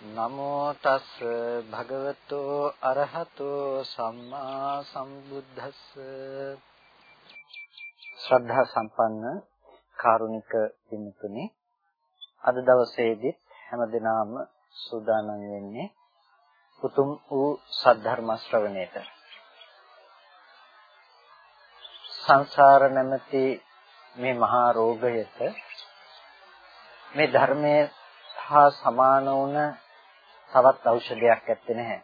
නමෝ තස් භගවතු අරහතු සම්මා සම්බුද්දස්ස. ශ්‍රද්ධා සම්පන්න කාරුණික පින්තුනි අද දවසේදී හැමදිනම සූදානම් වෙන්නේ උතුම් වූ සද්ධර්ම ශ්‍රවණයට. සංසාර නැමැති මේ මහා රෝගයට මේ ධර්මයේ හා සමාන වුණ තවත් ඖෂධයක් ඇත්තේ නැහැ.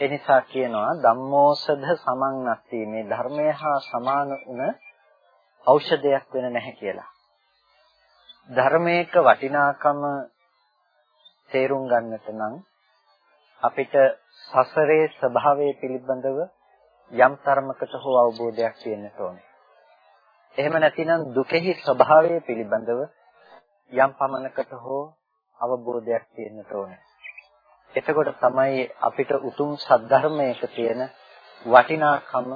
ඒ නිසා කියනවා ධම්මෝසධ සමන් නැති මේ ධර්මය හා සමාන වුණ ඖෂධයක් වෙන නැහැ කියලා. ධර්මයක වටිනාකම තේරුම් ගන්නට නම් අපිට සසරේ ස්වභාවය පිළිබඳව යම් තරමකට හෝ අවබෝධයක් තියෙන්න ඕනේ. එහෙම නැතිනම් දුකෙහි ස්වභාවය පිළිබඳව යම් පමණකට හෝ අවබෝධයක් තියෙන්න ඕනේ. එතකොට තමයි අපිට උතුම් සද්ධර්මයක තියෙන වටිනාකම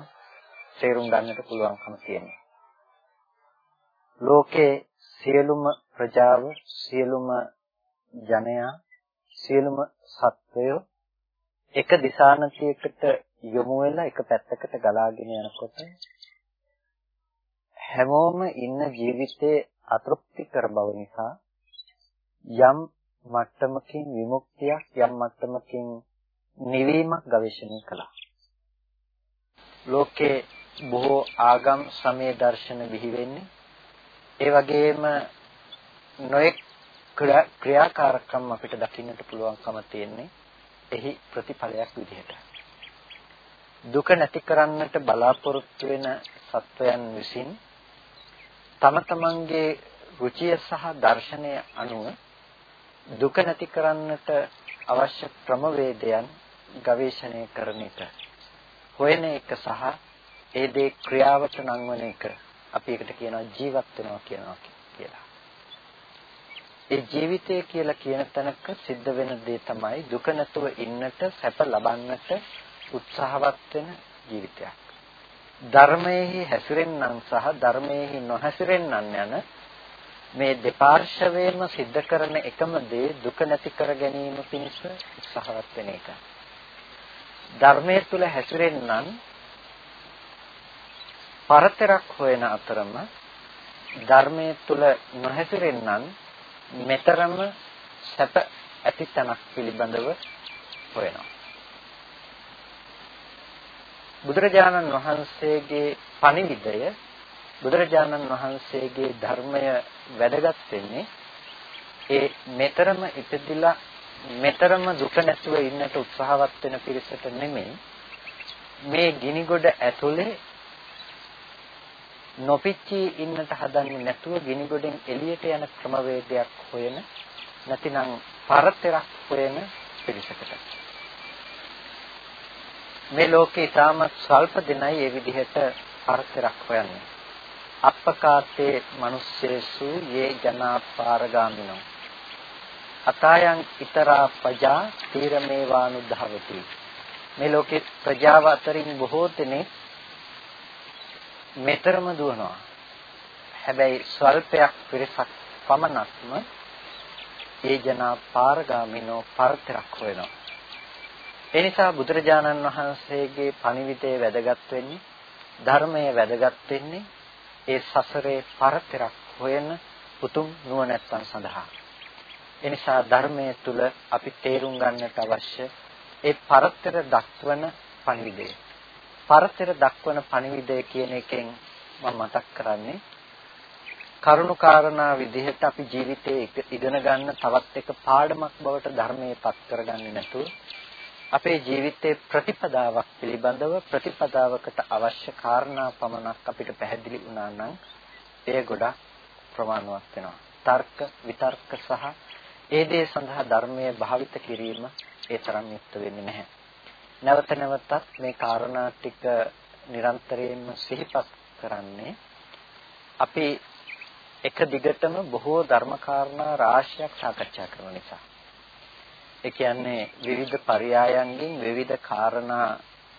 තේරුම් ගන්නට පුළුවන්කම තියෙන්නේ. ලෝකේ සියලුම ප්‍රජාව සියලුම ජනයා සියලුම සත්වයෝ එක දිශානතියකට යොමු වෙලා එක පැත්තකට ගලාගෙන යනකොට හැමෝම ඉන්න ජීවිතයේ අතෘප්ති කර බව නිසා යම් මට්ටමකින් විමුක්තියක් යම් මට්ටමකින් නිවීමක් ගවේෂණය කළා. ලෝකේ බොහෝ ආගම් සමය දර්ශන බිහි වෙන්නේ ඒ වගේම නොඑක් ක්‍රියාකාරකම් අපිට දකින්නට පුළුවන්කම තියෙන්නේ එහි ප්‍රතිඵලයක් විදිහට. දුක නැති කරන්නට බලාපොරොත්තු වෙන සත්වයන් විසින් තම තමන්ගේ රුචිය සහ දර්ශනය අනුව දුක නැති කරන්නට අවශ්‍ය ක්‍රමවේදයන් ගවේෂණය කරන එක හොයන එක සහ ඒ දේ ක්‍රියාවට නංවන එක අපි ඒකට කියනවා ජීවත් වෙනවා කියනවා කියලා. ඒ ජීවිතය කියලා කියන තැනක සිද්ධ වෙන දේ තමයි දුක නැතුව ඉන්නට සැප ලබන්නට උත්සාහවත් වෙන ජීවිතයක්. ධර්මයේ හැසිරෙන්නන් සහ ධර්මයේ නොහැසිරෙන්නන් යන මේ දෙපාර්ශවයේම සිද්ධ කරන එකම දේ දුක නැති කර ගැනීම පිණිස උත්සාහවත් වෙන එක. ධර්මයේ තුල හැසිරෙන්නන් පරතරක් හොයන අතරම ධර්මයේ තුල නොහැසිරෙන්නන් මෙතරම සැප ඇති තැනක් පිළිබඳව හොයනවා. බුදුරජාණන් වහන්සේගේ පණිවිඩය බුදුරජාණන් වහන්සේගේ ධර්මය වැදගත් වෙන්නේ ඒ මෙතරම ඉපදිලා මෙතරම දුක නැතුව ඉන්නට උත්සාහවත් වෙන පිරිසට නෙමෙයි. මේ ගිනිගොඩ ඇතුලේ නොපිච්චී ඉන්නට හදන්නේ නැතුව ගිනිගොඩෙන් එළියට යන ක්‍රමවේදයක් හොයන නැතිනම් පරතරක් හොයන පිළිසකට මේ ලෝකේ තාමත් ස්වල්ප දිනයි මේ විදිහට පරතරක් හොයන්නේ. අප්පකාතේ මිනිස්සේසු යේ ජනා පාරගාමිනෝ අතායන් ඊතරා පජා තීරමේවානුධවති මේ ලෝකේ ප්‍රජාව අතරින් බොහෝ දෙනෙක් මෙතරම දුවනවා. හැබැයි ස්වල්පයක් පිරිසක් පමණක්ම ඒ ජනා පාරගාමිනෝ පරතරක් හොයනවා. ඒ නිසා බුදුරජාණන් වහන්සේගේ පණිවිඩය වැදගත් වෙන්නේ ධර්මය වැදගත් වෙන්නේ ඒ සසරේ පරතරක් හොයන උතුම් නුවණැත්තන් සඳහා. ඒ නිසා ධර්මයේ තුල අපි තේරුම් ගන්නට අවශ්‍ය ඒ පරතර දක්වන පණිවිඩය. පරතර දක්වන පණිවිඩය කියන එකෙන් මම මතක් කරන්නේ කරුණු කාරණා විදිහට අපි ජීවිතේ ඉගෙන ගන්න තවත් එක පාඩමක් බවට ධර්මයේ පත් කරගන්නේ නැතුව අපේ ජීවිතයේ ප්‍රතිපදාවක් පිළිබඳව ප්‍රතිපදාවකට අවශ්‍ය කාරණා පමණක් අපිට පැහැදිලි වුණා නම් එය ගොඩක් ප්‍රමාණවත් වෙනවා. තර්ක විතර්ක සහ ඒ දේ සඳහා ධර්මයේ භාවිත කිරීම ඒ තරම් යුක්ත වෙන්නේ නැහැ. නැවත නැවතත් මේ කාරණා ටික නිරන්තරයෙන්ම සිහිපත් කරන්නේ අපි එක දිගටම බොහෝ ධර්ම කාරණා රාශියක් සාකච්ඡා කරන නිසා. ඒ කියන්නේ විවිධ පරයයන්ගෙන් විවිධ කාරණා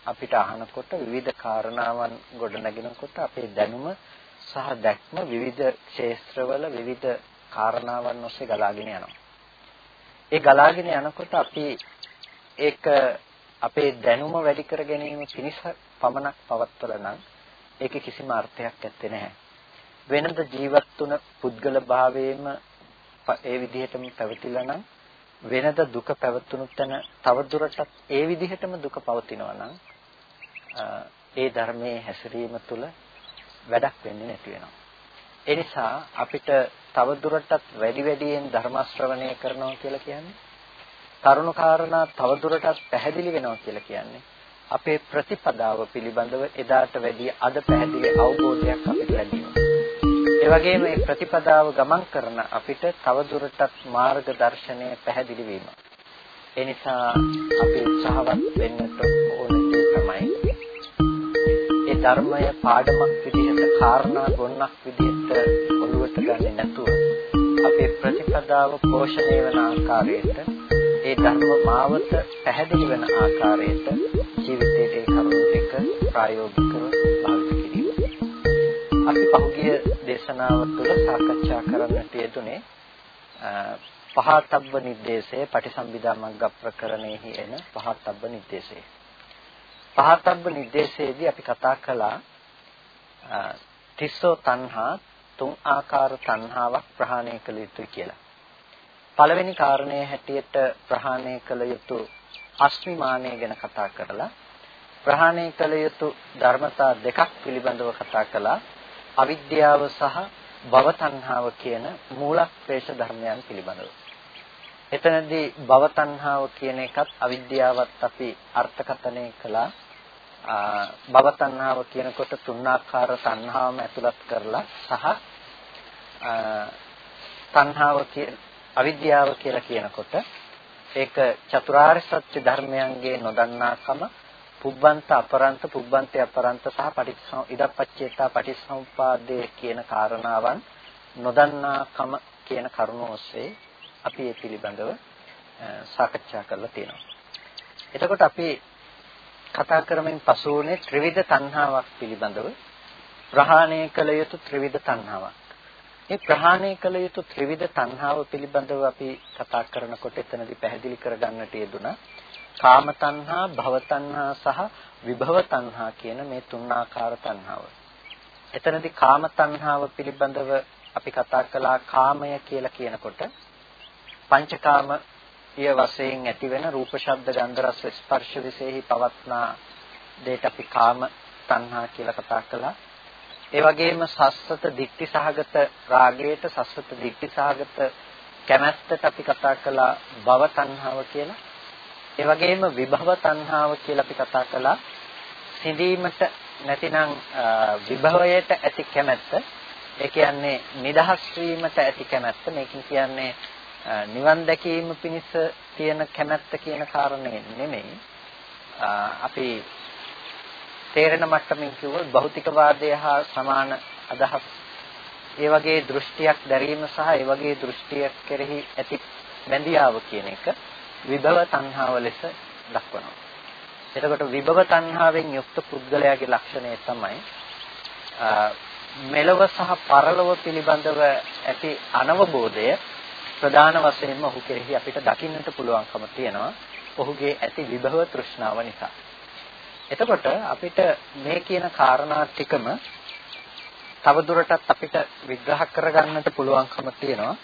අපිට අහනකොට විවිධ කාරණාවන් ගොඩනගෙනකොට අපේ දැනුම සහ දැක්ම විවිධ ක්ෂේත්‍රවල විවිධ කාරණාවන් ඔස්සේ ගලාගෙන යනවා. ඒ ගලාගෙන යනකොට අපි ඒක අපේ දැනුම වැඩි කර ගැනීම පිණිස පමණක් පවත්වලා නම් ඒකේ කිසිම අර්ථයක් නැත්තේ නැහැ. වෙනද ජීවත් වුණ පුද්ගල භාවයේම ඒ විදිහටම පැවතිලා නම් වෙනද දුක පැවතුණු තැන තවදුරටත් ඒ විදිහටම දුක පවතිනවා නම් ඒ ධර්මයේ හැසිරීම තුළ වැඩක් වෙන්නේ නැති වෙනවා. ඒ නිසා අපිට තවදුරටත් වැඩි වැඩියෙන් ධර්ම ශ්‍රවණය කරනවා කියලා කියන්නේ තරුණ කාරණා තවදුරටත් පැහැදිලි වෙනවා කියලා කියන්නේ අපේ ප්‍රතිපදාව පිළිබඳව එදාට වැඩි අද පැහැදිලි අවබෝධයක් අපිට ලැබීම. ඒ වගේම මේ ප්‍රතිපදාව ගමන් කරන අපිට තවදුරටත් මාර්ග දර්ශනය පැහැදිලි වීම. ඒ නිසා අපි උත්සාහවත් වෙන්නට ඕන දේ තමයි ඒ ධර්මය පාඩමක් විදිහට කාරණා ගොන්නක් විදිහට ඔළුවට ගන්නේ නැතුව අපේ ප්‍රතිපදාව පෝෂණය වන ආකාරයට ඒ ධර්ම මාවත පැහැදිලි වෙන ආකාරයට ජීවිතයේ ඒ කරුණු ටික ප්‍රායෝගිකව භාවිත කිරීම. අපි පහුගිය දේශනාව තුළ සාකච්ඡා කරන්නට යෙදුනේ පහතබ්බ නිर्देशය පටිසම්භිදා මග්ග ප්‍රකරණයෙහි එන පහතබ්බ නිर्देशය. පහතබ්බ නිर्देशයේදී අපි කතා කළා තිස්සෝ තණ්හා තුන් ආකාර තණ්හාවක් ප්‍රහාණය කළ යුතුයි කියලා. පළවෙනි කාරණය හැටියට ප්‍රහාණය කළ යුතු අස්මිමානය ගැන කතා කරලා ප්‍රහාණය කළ යුතු ධර්මතා දෙකක් පිළිබඳව කතා කළා අවිද්‍යාව සහ භව තණ්හාව කියන මූලක්ෂේෂ ධර්මයන් පිළිබඳව. එතනදී භව තණ්හාව කියන එකත් අවිද්‍යාවත් අපි අර්ථකථනය කළා. භව තණ්හාව කියනකොට තුන්ආකාර තණ්හාවම ඇතුළත් කරලා සහ තණ්හාව කියන අවිද්‍යාව කියලා කියනකොට ඒක චතුරාර්ය සත්‍ය ධර්මයන්ගේ නොදන්නාකම පුබ්බන්ත අපරන්ත පුබ්බන්තය අපරන්ත සහ පටිච්චසම ඉදප්පච්චේතා පටිච්චසමුපාදයේ කියන කාරණාවන් නොදන්නාකම කියන කරුණ ඔස්සේ අපි ඒ පිළිබඳව සාකච්ඡා කරලා තියෙනවා. එතකොට අපි කතා කරමින් පසු වුණේ ත්‍රිවිධ තණ්හාවක් පිළිබඳව ප්‍රහාණය කළ යුතු ත්‍රිවිධ තණ්හාවක්. මේ ප්‍රහාණය කළ යුතු ත්‍රිවිධ තණ්හාව පිළිබඳව අපි කතා කරනකොට එතනදී පැහැදිලි කරගන්නට යෙදුනා කාම තණ්හා, භව තණ්හා සහ විභව තණ්හා කියන මේ තුන් ආකාර තණ්හාව. එතනදී කාම තණ්හාව පිළිබඳව අපි කතා කළා කාමය කියලා කියනකොට පංචකාම ඊය වශයෙන් ඇතිවෙන රූප ශබ්ද ගන්ධ රස ස්පර්ශ විශේෂයි පවත්නා දෙයට අපි කාම තණ්හා කියලා කතා කළා. ඒ වගේම සස්සත දික්ටි සහගත රාගයට සස්සත දික්ටි සහගත කැමැත්තට අපි කතා කළා භව තණ්හාව කියලා. ඒ වගේම විභව තණ්හාව කියලා අපි කතා කළා. සිඳීමට නැතිනම් විභවයට ඇති කැමැත්ත. ඒ කියන්නේ නිදහස් වීමට ඇති කැමැත්ත. මේකෙන් කියන්නේ නිවන් දැකීම පිණිස තියෙන කැමැත්ත කියන කාරණේ නෙමෙයි. අපි තේරෙන මට්ටමින් කිව්වොත් භෞතිකවාදය හා සමාන අදහස් ඒ වගේ දෘෂ්ටියක් දැරීම සහ ඒ වගේ දෘෂ්ටියක් කෙරෙහි ඇති බැඳියාව කියන එක විභව තණ්හාව ලෙස දක්වනවා. එතකොට විභව තණ්හාවෙන් යුක්ත පුද්ගලයාගේ ලක්ෂණය තමයි මෙලව සහ පරලොව පිළිබඳව ඇති අනවබෝධය ප්‍රධාන වශයෙන්ම ඔහු කෙරෙහි අපිට දකින්නට පුළුවන්කම තියෙනවා. ඔහුගේ ඇති විභව තෘෂ්ණාව නිසා. එතකොට අපිට මේ කියන කාරණා ටිකම තවදුරටත් අපිට විග්‍රහ කරගන්නට පුළුවන්කම තියෙනවා.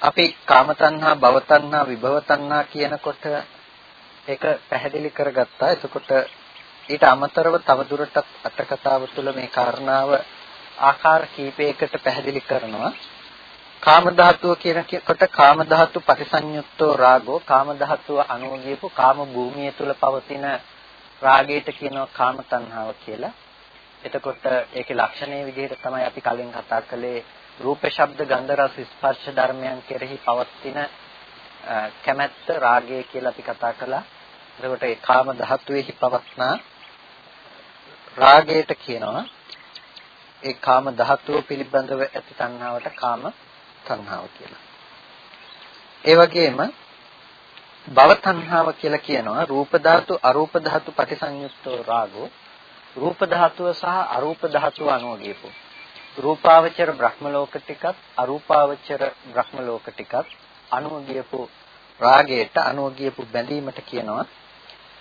අපි කාම තණ්හා, භව තණ්හා, විභව තණ්හා කියනකොට ඒක පැහැදිලි කරගත්තා. එතකොට ඊට අමතරව තවදුරටත් අටකතාව තුළ මේ කාරණාව ආකාර කීපයකට පැහැදිලි කරනවා. කාම ධාතුව කියනකොට කාම ධාතු පරිසඤ්ඤුත්තෝ රාගෝ කාම ධාතුව අනුව ගියපු කාම භූමිය තුල පවතින රාගයට කියනවා කාම තණ්හාව කියලා. එතකොට ඒකේ ලක්ෂණයේ විදිහට තමයි අපි කලින් කතා කළේ රූප ශබ්ද ගන්ධ රස ස්පර්ශ ධර්මයන් කෙරෙහි පවතින කැමැත්ත රාගය කියලා අපි කතා කළා. එතකොට ඒ කාම ධාතුවේහි පවත්නා රාගයට කියනවා ඒ කාම ධාතුව පිළිබඳව ඇති තණ්හාවට කාම තණ්හාව කියලා. ඒ වගේම භව තණ්හාව කියලා කියනවා රූප ධාතු අරූප ධාතු ප්‍රතිසංයුක්තෝ රාගෝ රූප ධාතුව සහ අරූප ධාතුව අනුව ගියපො රූපාවචර බ්‍රහ්ම ලෝක ටිකත් අරූපාවචර බ්‍රහ්ම ලෝක ටිකත් අනුව ගියපු රාගයට අනුව ගියපු බැඳීමට කියනවා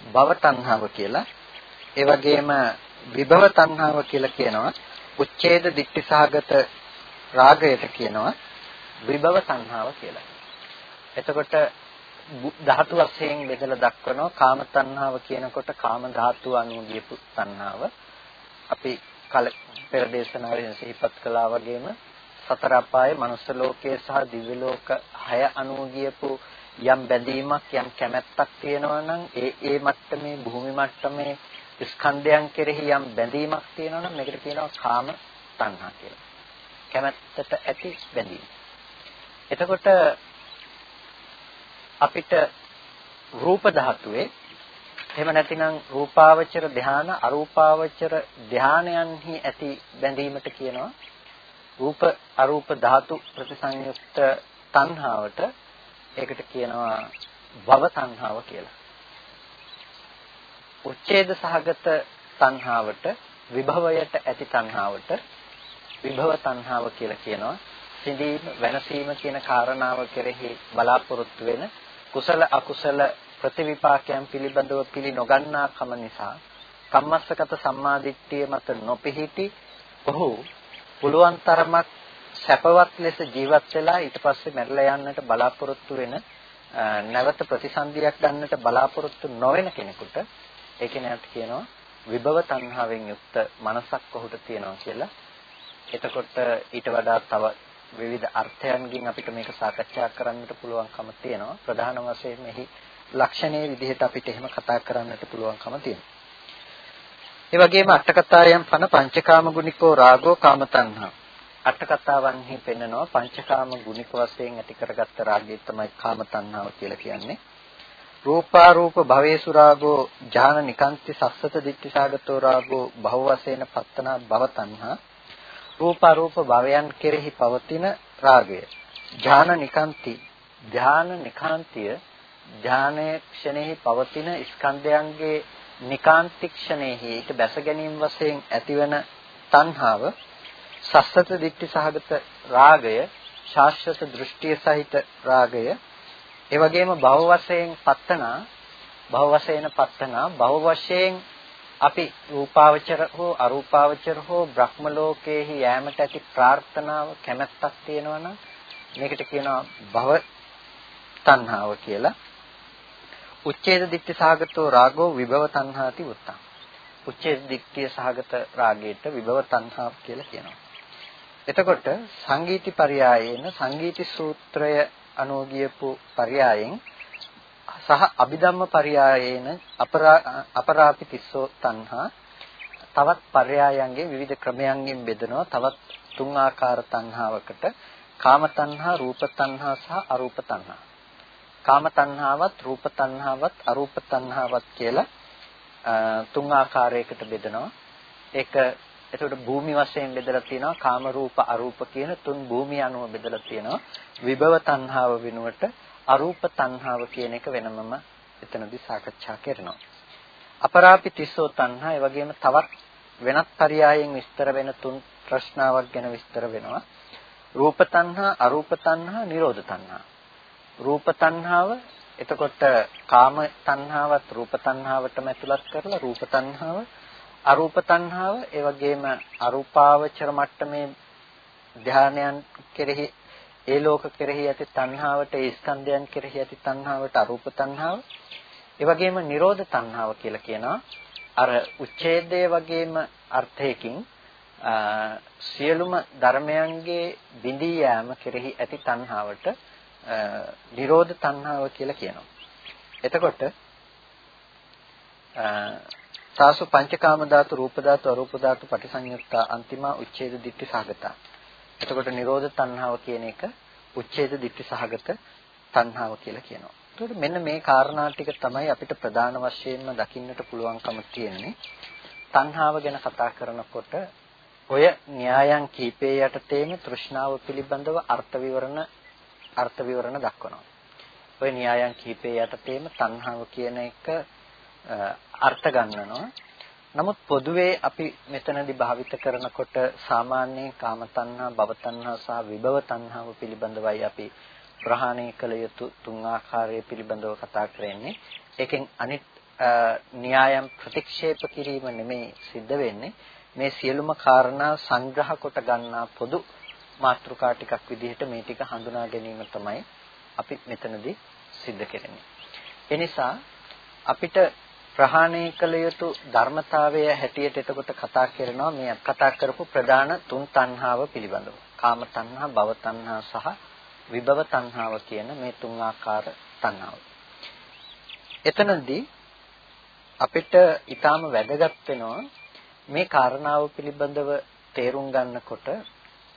භව තණ්හාව කියලා. ඒ වගේම විභව තණ්හාව කියලා කියනවා. උච්ඡේද දික්ටිසහගත රාගයට කියනවා විභව තණ්හාව කියලා. එතකොට ධාතු වශයෙන් බෙදලා දක්වනවා කාම තණ්හාව කියනකොට කාම ධාතු අනුව ගියපු තණ්හාව. අපි කල පෙර දේශනාවේ සිහිපත් කළා වගේම සතර අපායේ මනුස්ස ලෝකයේ සහ දිව්‍ය ලෝක 6 අනුව ගියපු යම් බැඳීමක් යම් කැමැත්තක් තියෙනවා නම් ඒ ඒ මට්ටමේ භූමි මට්ටමේ ස්කන්ධයන් කෙරෙහි යම් බැඳීමක් තියෙනවා නම් මේකට කියනවා කාම තණ්හා කියලා. කැමැත්තට ඇති බැඳීම. එතකොට අපිට රූප ධාතුවේ එහෙම නැතිනම් රූපාවචර ධාන අරූපාවචර ධානයන්හි ඇති බැඳීමට කියනවා රූප අරූප ධාතු ප්‍රතිසංයුක්ත තණ්හාවට ඒකට කියනවා භව තණ්හාව කියලා. උච්ඡේද සහගත තණ්හාවට විභවයට ඇති තණ්හාවට විභව තණ්හාව කියලා කියනවා. සිඳීම වෙනසීම කියන කාරණාව කෙරෙහි බලාපොරොත්තු වෙන කුසල අකුසල ප්‍රතිවිපාකයන් පිළිබඳව පිළි නොගන්නා කම නිසා කම්මස්සගත සම්මාදිට්ඨිය මත නොපිහිටි ඔහු පුළුවන් තරමක් සැපවත් ලෙස ජීවත් වෙලා ඊට පස්සේ මැරලා යන්නට බලාපොරොත්තු වෙන නැවත ප්‍රතිසන්දියක් ගන්නට බලාපොරොත්තු නොවන කෙනෙකුට ඒ කෙනාට කියනවා විභව තණ්හාවෙන් යුක්ත මනසක් ඔහුට තියෙනවා කියලා. එතකොට ඊට වඩා තව විවිධ අර්ථයන්ගෙන් අපිට මේක සාකච්ඡා කරන්නට පුළුවන්කම තියෙනවා. ප්‍රධාන වශයෙන් මෙහි ලක්ෂණයේ විදිහට අපිට එහෙම කතා කරන්නට පුළුවන්කම තියෙනවා. ඒ වගේම අටකතායන් පන පංචකාම ගුණිකෝ රාගෝ කාම තණ්හා. අටකතාවන්හි පෙන්නනවා පංචකාම ගුණික වශයෙන් ඇති කරගත්ත රාගය තමයි කාම තණ්හාව කියලා කියන්නේ. රූපාරූප භවේසු රාගෝ ඥාන නිකාන්ති සස්සත දිට්ඨිසාගතෝ රාගෝ භව වශයෙන් පත්තනා භව තණ්හා රූපාරූප භවයන් කෙරෙහි පවතින රාගය ඥාන නිකාන්ති ඥාන නිකාන්තිය ඥානයේ ක්ෂණෙහි පවතින ස්කන්ධයන්ගේ නිකාන්ති ක්ෂණෙහි ඊට බැස ගැනීම වශයෙන් ඇතිවන තණ්හාව සස්සත දිට්ඨි සහගත රාගය ශාස්ත්‍රත දෘෂ්ටිය සහිත රාගය ඒ වගේම භව වශයෙන් පත්තනා භව වශයෙන් පත්තනා භව වශයෙන් අපි රූපාවචර හෝ අරූපාවචර හෝ බ්‍රහ්ම ලෝකයේහි යෑමට ඇති ප්‍රාර්ථනාව කැමැත්තක් තියෙනවා නම් මේකට කියනවා භව තණ්හාව කියලා. උච්ඡේද දිට්ඨි සාගතෝ රාගෝ විභව තණ්හාති උත්තං. උච්ඡේද දිට්ඨිය සාගත රාගයට විභව තණ්හාව කියලා කියනවා. එතකොට සංගීති පරයයේන සංගීති සූත්‍රය අනුගියපු පරයයෙන් සහ අභිධම්ම පරයයේන අපරාපි තිස්සෝ තණ්හා තවත් පරයයන්ගේ විවිධ ක්‍රමයන්ගෙන් බෙදෙනවා තවත් තුන් ආකාර තණ්හාවකට කාම තණ්හා රූප තණ්හා සහ අරූප තණ්හා කාම තණ්හාවත් රූප තණ්හාවත් අරූප තණ්හාවත් කියලා තුන් ආකාරයකට බෙදෙනවා. ඒක එතකොට භූමි වශයෙන් බෙදලා තියෙනවා කාම රූප අරූප කියන තුන් භූමිය අනුව බෙදලා තියෙනවා. විභව තණ්හාව වෙනුවට අරූප තණ්හාව කියන එක වෙනමම එතනදී සාකච්ඡා කරනවා. අපරාපි තිස්සෝ තණ්හා ඒ වගේම තවත් වෙනත් පරයයන් විස්තර වෙන තුන් ප්‍රශ්නාවක් ගැන විස්තර වෙනවා. රූප තණ්හා අරූප තණ්හා නිරෝධ තණ්හා. රූප තණ්හාව. එතකොට කාම තණ්හාවත් රූප තණ්හාවටම ඇතුළත් කරලා රූප තණ්හාව. අරූප තණ්හාව ඒ වගේම අරූපාවචර මට්ටමේ ධානයන් කෙරෙහි ඒ ලෝක කෙරෙහි ඇති තණ්හාවට ඒ ස්කන්ධයන් කෙරෙහි ඇති තණ්හාවට අරූප තණ්හාව. ඒ වගේම නිරෝධ තණ්හාව කියලා කියනවා. අර උච්ඡේදය වගේම අර්ථයකින් සියලුම ධර්මයන්ගේ බිඳී යාම කෙරෙහි ඇති තණ්හාවට නිරෝධ තණ්හාව කියලා කියනවා එතකොට සාසු පංචකාම ධාතු රූප ධාතු අරූප ධාතු පටිසංයුක්තා අන්තිමා උච්ඡේද දිට්ඨි සහගතා. එතකොට නිරෝධ තණ්හාව කියන එක උච්ඡේද දිට්ඨි සහගත තණ්හාව කියලා කියනවා. එතකොට මෙන්න මේ කාරණා ටික තමයි අපිට ප්‍රධාන වශයෙන්ම දකින්නට පුළුවන්කම තියෙන්නේ. තණ්හාව ගැන කතා කරනකොට ඔය න්‍යායන් කීපේ යටතේම තෘෂ්ණාව පිළිබඳව අර්ථ විවරණ අර්ථ විවරණ දක්වනවා. ඔය න්‍යායන් කීපේ යටතේම තණ්හාව කියන එක අර්ථ ගන්නනවා. නමුත් පොදුවේ අපි මෙතනදී භාවිත කරනකොට සාමාන්‍යයෙන් කාම තණ්හා, භව තණ්හා සහ විභව තණ්හාව පිළිබඳවයි අපි ප්‍රහාණය කළ යුතු තුන් ආකාරය පිළිබඳව කතා කරන්නේ. ඒකෙන් අනිත් න්‍යායම් ප්‍රතික්ෂේප කිරීම නෙමෙයි සිද්ධ වෙන්නේ. මේ සියලුම කාරණා සංග්‍රහ කොට ගන්නා පොදු මාතෘකා ටිකක් විදිහට මේ ටික හඳුනා ගැනීම තමයි අපි මෙතනදී සිද්ධ කරන්නේ. එනිසා අපිට ප්‍රහාණය කළ යුතු ධර්මතාවය හැටියට එතකොට කතා කරනවා මේ කතා කරපු ප්‍රධාන තුන් තණ්හාව පිළිබඳව. කාම තණ්හා, භව තණ්හා සහ විභව තණ්හාව කියන මේ තුන් ආකාර තණ්හාව. එතනදී අපිට ඊටාම වැදගත් වෙනවා මේ කාරණාව පිළිබඳව තේරුම් ගන්නකොට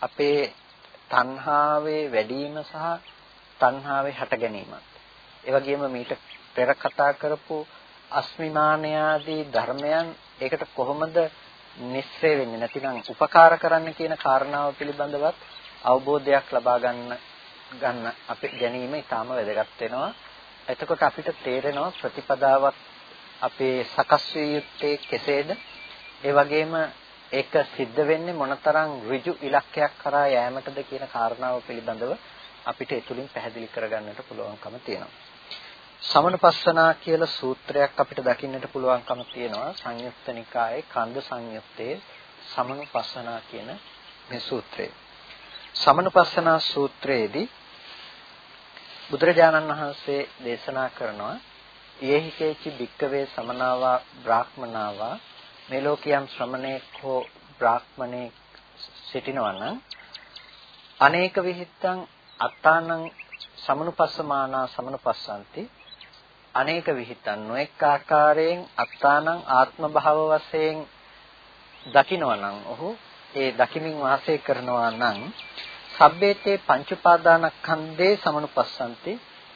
අපේ තණ්හාවේ වැඩිම සහ තණ්හාවේ හට ගැනීමත් ඒ වගේම මීට පෙර කතා කරපු අස්මිමානයාදී ධර්මයන් ඒකට කොහොමද නිස්සය වෙන්නේ නැතිනම් උපකාර කරන්න කියන කාරණාව පිළිබඳවත් අවබෝධයක් ලබා ගන්න ගන්න අපි ගැනීම ඊටාම වැදගත් වෙනවා. එතකොට අපිට තේරෙනවා ප්‍රතිපදාවක් අපේ සකස් විය යුත්තේ කෙසේද? ඒ වගේම ඒක සිද්ධ වෙන්නේ මොනතරම් ඍජු ඉලක්කයක් කරා යෑමටද කියන කාරණාව පිළිබඳව අපිට ඒ තුලින් පැහැදිලි කරගන්නට පුළුවන්කම තියෙනවා. සමනපස්සනා කියලා සූත්‍රයක් අපිට දකින්නට පුළුවන්කම තියෙනවා සංයුත්ත නිකායේ කන්ද සංයුත්තේ සමනුපස්සනා කියන මේ සූත්‍රය. සමනුපස්සනා සූත්‍රයේදී බුදුරජාණන් වහන්සේ දේශනා කරනවා යේහි කේචි භික්කවේ සමනාවා බ්‍රාහ්මනාවා මේ ලෝකියම් ශ්‍රමණේක් හෝ බ්‍රාහ්මණේක් සිටිනවා නම් අනේක විහිත්තං අත්තානං සමනුපස්සමානා සමනුපස්සanti අනේක විහිතන් නොඑක ආකාරයෙන් අත්තානං ආත්ම භාව වශයෙන් දකිනවා නම් ඔහු ඒ දකිමින් වාසය කරනවා නම් සබ්බේතේ පංච උපාදානස්කන්ධේ සමනුපස්සanti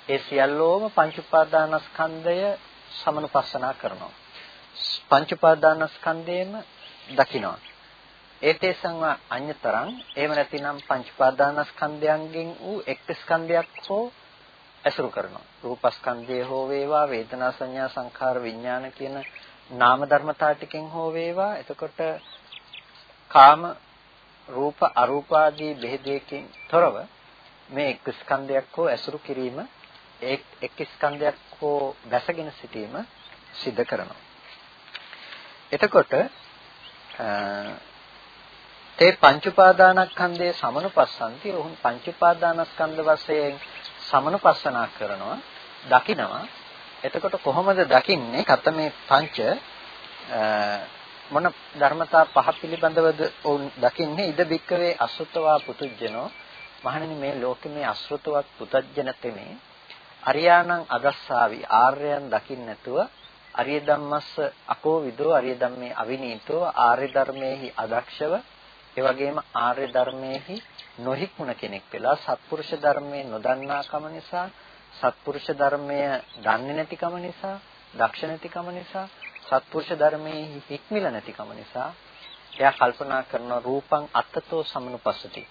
ඒ සියල්ලෝම පංච උපාදානස්කන්ධය සමනුපස්සනා කරනවා. පංච උපාදානස්කන්ධයම දකිනවා ඒතේ සංවා අඤ්‍යතරං. එහෙම නැතිනම් පංච උපාදානස්කන්ධයන්ගෙන් වූ එක් ස්කන්ධයක් හෝ ඇසුරු කරනවා. රූපස්කන්ධය හෝ වේවා වේදනා සංඥා සංඛාර විඥාන කියන නාම ධර්මතා ටිකෙන් හෝ වේවා. එතකොට කාම රූප අරූප ආදී බෙහෙදයකින් තොරව මේ එක් ස්කන්ධයක් හෝ ඇසුරු කිරීම එක් ස්කන්ධයක් හෝ දැසගෙන සිටීම සිද්ධ කරනවා. එතකොට තේ පංච උපාදානස්කන්ධයේ සමනුපස්සන්ති. ඔහුන් පංච උපාදානස්කන්ධ වශයෙන් සමනුපස්සනා කරනවා දකිනවා. එතකොට කොහොමද දකින්නේ? කතමේ පංච මොන ධර්මතා පහ පිළිබඳවද ඔවුන් දකින්නේ? ඉද බික්කවේ අසුතවා පුතුජනෝ මහණෙනි මේ ලෝකෙ මේ අසෘතවත් පුතජන තෙමේ අරියාණං අදස්සාවි ආර්යයන් දකින්න නැතුව අරිය ධම්මස්ස අකෝ විදෝ අරිය ධම්මේ අවිනීතෝ ආර්ය ධර්මයේහි අදක්ෂව ඒ වගේම ආර්ය ධර්මයේහි නොහික්මුණ කෙනෙක් වෙලා සත්පුරුෂ ධර්මයේ නොදන්නාකම නිසා සත්පුරුෂ ධර්මය දන්නේ නැතිකම නිසා දක්ෂ නැතිකම නිසා සත්පුරුෂ ධර්මයේ හික්මිල නැතිකම නිසා එයා කල්පනා කරන රූපං අත්තතෝ සමනුපස්සති.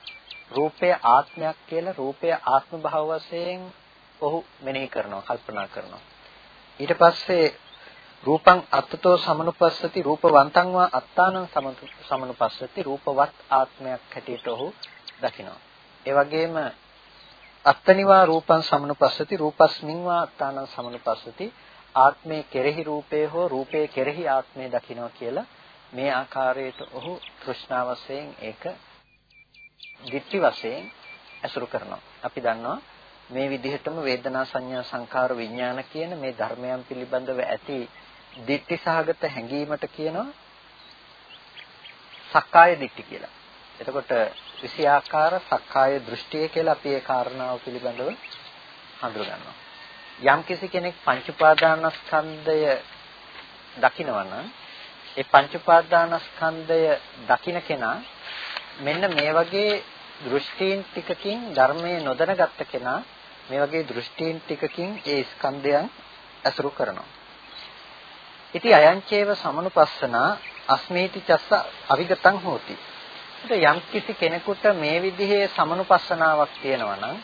රූපය ආත්මයක් කියලා රූපය ආත්ම භාව වශයෙන් ඔහු මෙනෙහි කරනවා කල්පනා කරනවා. ඊට පස්සේ රූපං අත්තතෝ සමනුපස්සති රූපවන්තං වා අත්තානං සමනුපස්සති රූපවත් ආත්මයක් හැටියට ඔහු දකිනවා ඒ වගේම අත්තනිවා රූපං සමනුපස්සති රූපස්මින් වා අත්තානං සමනුපස්සති ආත්මයේ කෙරෙහි රූපේ හෝ රූපයේ කෙරෙහි ආත්මය දකිනවා කියලා මේ ආකාරයට ඔහු තෘෂ්ණා වශයෙන් ඒක දිට්ඨි වශයෙන් ඇසුරු කරනවා. අපි දන්නවා මේ විදිහටම වේදනා සංඥා සංකාර විඥාන කියන මේ ධර්මයන් පිළිබඳව ඇති දිට්ඨි සහගත හැඟීමට කියනවා සක්කාය දිට්ඨි කියලා. එතකොට විෂයාකාර සක්කාය දෘෂ්ටිය කියලා අපි ඒ කාරණාව පිළිබඳව හඳුනගන්නවා. යම් කිසි කෙනෙක් පංච උපාදානස්කන්ධය දකිනවා නම් ඒ පංච උපාදානස්කන්ධය දකින කෙනා මෙන්න මේ වගේ දෘෂ්ටීන් ටිකකින් ධර්මයේ නොදැනගත්ත කෙනා මේ වගේ දෘෂ්ටීන් ටිකකින් ඒ ස්කන්ධයන් ඇසුරු කරනවා. ඉති අයංචේව සමනුපස්සනා අස්මේති චස්ස අවිගතං හෝති. යම් කිසි කෙනෙකුට මේ විදිහේ සමනුපස්සනාවක් තියෙනවා නම්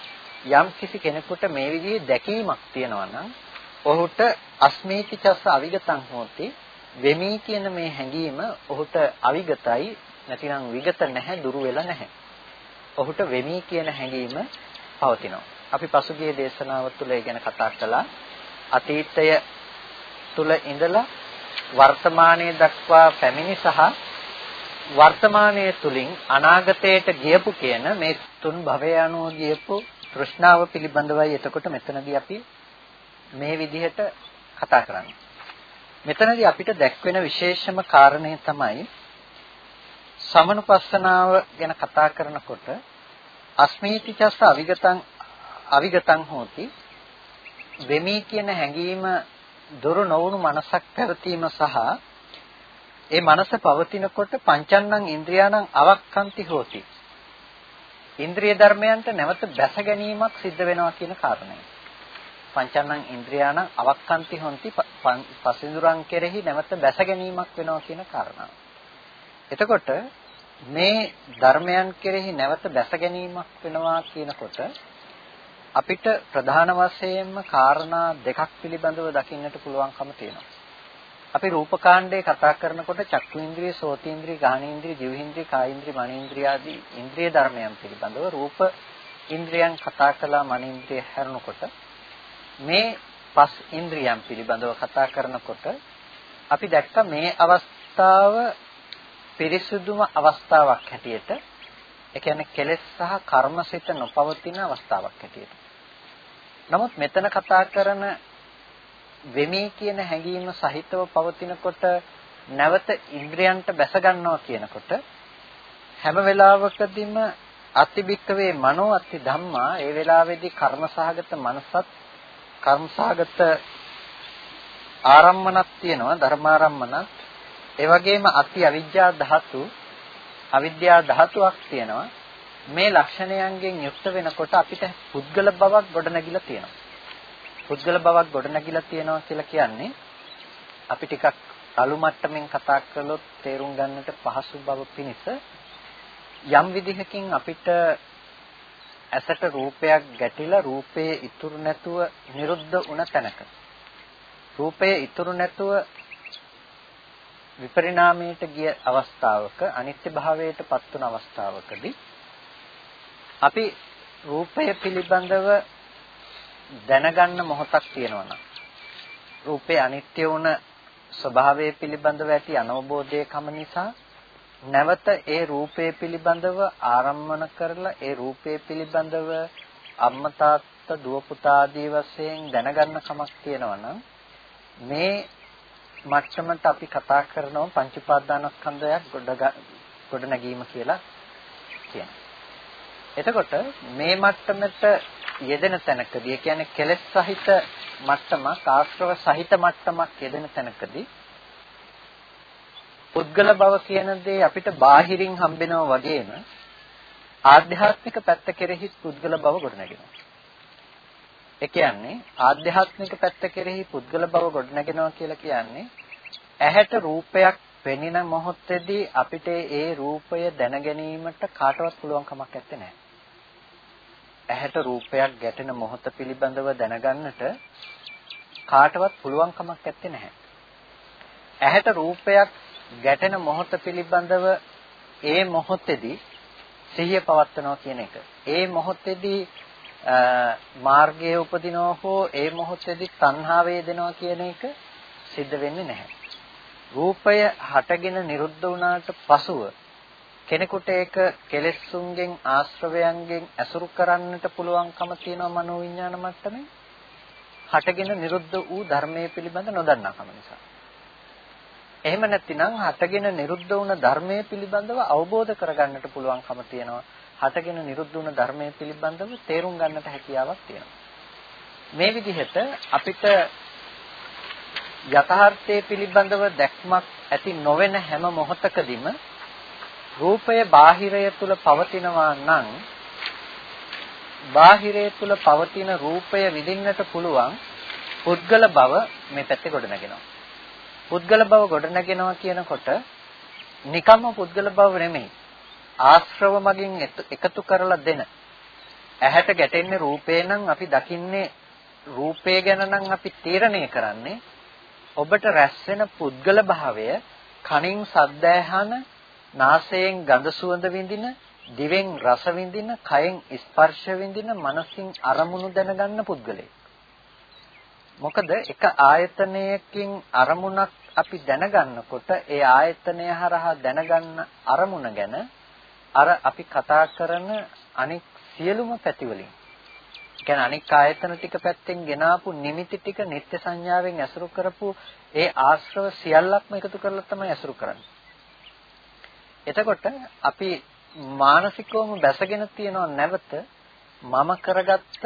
යම් කිසි කෙනෙකුට මේ විදිහේ දැකීමක් තියෙනවා නම් ඔහුට අස්මේති චස්ස අවිගතං හෝති වෙමි කියන මේ හැඟීම ඔහුට අවිගතයි නැතිනම් විගත නැහැ දුරු වෙලා නැහැ. ඔහුට වෙමි කියන හැඟීම පවතිනවා. අපි පසුගිය දේශනාව තුළ ඒ ගැන කතා කළා. අතීතය තුළ ඉඳලා වර්තමානයේ දක්වා පැමිණි සහ වර්තමානයේ තුලින් අනාගතයට ගියපු කියන මේ තුන් භවය අනුව ගියපු තෘෂ්ණාව පිළිබඳවයි එතකොට මෙතනදී අපි මේ විදිහට කතා කරන්නේ. මෙතනදී අපිට දැක්වෙන විශේෂම කාරණය තමයි සමනුපස්සනාව ගැන කතා කරනකොට අස්මීති චස්ස අවිගතං අවිගතං හෝති වෙමි කියන හැඟීම දුරු නොවුණු මනසක් පැවතීම සහ ඒ මනස පවතිනකොට පංචන්නං ඉන්ද්‍රියාණං අවක්ඛන්ති හෝති. ඉන්ද්‍රිය ධර්මයන්ට නැවත බැස ගැනීමක් සිද්ධ වෙනවා කියන කාරණය. පංචන්නං ඉන්ද්‍රියාණං අවක්ඛන්ති හොಂತಿ පසින්දුරන් කෙරෙහි නැවත බැස ගැනීමක් වෙනවා කියන කාරණාව. එතකොට මේ ධර්මයන් කෙරෙහි නැවත බැස ගැනීමක් වෙනවා කියනකොට අපිට ප්‍රධාන වශයෙන්ම කාරණා දෙකක් පිළිබඳව දකින්නට පුළුවන්කම තියෙනවා. අපි රූපකාණ්ඩේ කතා කරනකොට චක්කු ඉන්ද්‍රිය, සෝත ඉන්ද්‍රිය, ගාහන ඉන්ද්‍රිය, ජීව ඉන්ද්‍රිය, කාය ඉන්ද්‍රිය, මන ඉන්ද්‍රිය ආදී ඉන්ද්‍රිය ධර්මයන් පිළිබඳව රූප ඉන්ද්‍රියන් කතා කළා මන ඉන්ද්‍රිය හැරුණකොට මේ පස් ඉන්ද්‍රියන් පිළිබඳව කතා කරනකොට අපි දැක්ක මේ අවස්ථාව පිරිසුදුම අවස්ථාවක් හැටියට ඒ කියන්නේ කෙලෙස් සහ කර්මසිත නොපවතින අවස්ථාවක් හැටියට. නමුත් මෙතන කතා කරන වෙමි කියන හැඟීම සහිතව පවතිනකොට නැවත ඉන්ද්‍රයන්ට බැස ගන්නවා කියනකොට හැම වෙලාවකදීම අතිබික්කවේ මනෝ අති ධම්මා ඒ වෙලාවේදී කර්මසහගත මනසත් කර්මසහගත ආරම්මනක් තියෙනවා ධර්මාරම්මනක් ඒ වගේම අති අවිජ්ජා ධාතු අවිද්‍යා ධාතුවක් තියෙනවා. මේ ලක්ෂණයන්ගෙන් යුක්ත වෙනකොට අපිට පුද්ගල බවක් ගොඩනැගිලා තියෙනවා. පුද්ගල බවක් ගොඩනැගිලා තියෙනවා කියලා කියන්නේ අපි ටිකක් අලු මට්ටමින් කතා කළොත් තේරුම් ගන්නට පහසු බව පිණිස යම් විදිහකින් අපිට ඇසට රූපයක් ගැටිලා රූපයේ ඉතුරු නැතුව නිරුද්ධ වුණ තැනක. රූපයේ ඉතුරු නැතුව විපරිණාමයට ගිය අවස්ථාවක අනිත්‍ය භාවයට පත් වුණ අවස්ථාවකදී අපි රූපය පිළිබඳව දැනගන්න මොහොතක් තියෙනවා නම් රූපේ අනිත්‍ය වුණ ස්වභාවය පිළිබඳව ඇති අනවබෝධයකම නිසා නැවත ඒ රූපය පිළිබඳව ආරම්මන කරලා ඒ රූපය පිළිබඳව අම්මා තාත්තා දුව පුතා ආදී වශයෙන් දැනගන්න කමක් තියෙනවා නම් මේ මට්ටමට අපි කතා කරනවා පංච උපාදානස්කන්ධයක් ගොඩ නැගීම කියලා කියනවා. එතකොට මේ මට්ටමට යෙදෙන තැනකදී ඒ කියන්නේ කෙලෙස් සහිත මට්ටමක් ආශ්‍රව සහිත මට්ටමක් යෙදෙන තැනකදී පුද්ගල බව කියන දේ අපිට බාහිරින් හම්බෙනවා වගේම ආධ්‍යාත්මික පැත්ත කෙරෙහි පුද්ගල බව ගොඩනගෙනවා. ඒ කියන්නේ ආධ්‍යාත්මික පැත්ත කෙරෙහි පුද්ගල බව ගොඩනගෙනවා කියලා කියන්නේ ඇහැට රූපයක් පෙනෙන මොහොතේදී අපිට ඒ රූපය දැන ගැනීමට කාටවත් පුළුවන් කමක් නැත්තේ. ඇහැට රූපයක් ගැටෙන මොහොත පිළිබඳව දැනගන්නට කාටවත් පුළුවන් කමක් නැත්තේ නැහැ. ඇහැට රූපයක් ගැටෙන මොහොත පිළිබඳව ඒ මොහොතේදී සිහිය පවත්වනවා කියන එක. ඒ මොහොතේදී මාර්ගයේ උපදිනවා හෝ ඒ මොහොතේදී තණ්හාව වේදෙනවා කියන එක සිද්ධ වෙන්නේ නැහැ. රූපය හටගෙන නිරුද්ධ වුණාට පසුව කෙනෙකුට ඒක කෙලෙස්සුන්ගෙන් ආශ්‍රවයන්ගෙන් ඇසුරු කරන්නට පුළුවන්කම තියෙනවා මනෝවිඤ්ඤාණ මට්ටමේ හටගෙන නිරුද්ධ වූ ධර්මයේ පිළිබඳ නොදන්නාකම නිසා. එහෙම නැතිනම් හටගෙන නිරුද්ධ වුණ ධර්මයේ පිළිබඳව අවබෝධ කරගන්නට පුළුවන්කම තියෙනවා. හටගෙන නිරුද්ධ වුණ ධර්මයේ පිළිබඳව තේරුම් ගන්නට හැකියාවක් තියෙනවා. මේ විදිහට අපිට යථාර්ථයේ පිළිබඳව දැක්මක් ඇති නොවන හැම මොහොතකදීම රූපය බාහිරය තුල පවතිනවා නම් බාහිරය තුල පවතින රූපය විඳින්නට පුළුවන් පුද්ගල බව මේ පැත්තේ ගොඩනගෙනවා. පුද්ගල බව ගොඩනගෙනවා කියනකොට නිකම්ම පුද්ගල බව නෙමෙයි. ආශ්‍රව මගින් එකතු කරලා දෙන. ඇහැට ගැටෙන්නේ රූපේ නම් අපි දකින්නේ රූපය ගැන නම් අපි තීරණය කරන්නේ ඔබට රැස් වෙන පුද්ගල භාවය කනින් සද්ද ඇහන, නාසයෙන් ගඳ සුවඳ විඳින, දිවෙන් රස විඳින, කයෙන් ස්පර්ශ විඳින, මනසින් අරමුණු දැනගන්න පුද්ගලයෙක්. මොකද එක ආයතනයකින් අරමුණක් අපි දැනගන්නකොට ඒ ආයතනය හරහා දැනගන්න අරමුණ ගැන අර අපි කතා කරන අනික් සියලුම පැති වලින් කියන්නේ අනික් ආයතන ටික පැත්තෙන් ගෙනාපු නිමිති ටික නිත්‍ය සංඥාවෙන් ඇසුරු කරපු ඒ ආශ්‍රව සියල්ලක්ම එකතු කරලා තමයි ඇසුරු කරන්නේ. එතකොට අපි මානසිකවම බැසගෙන තියෙනව නැවත මම කරගත්ත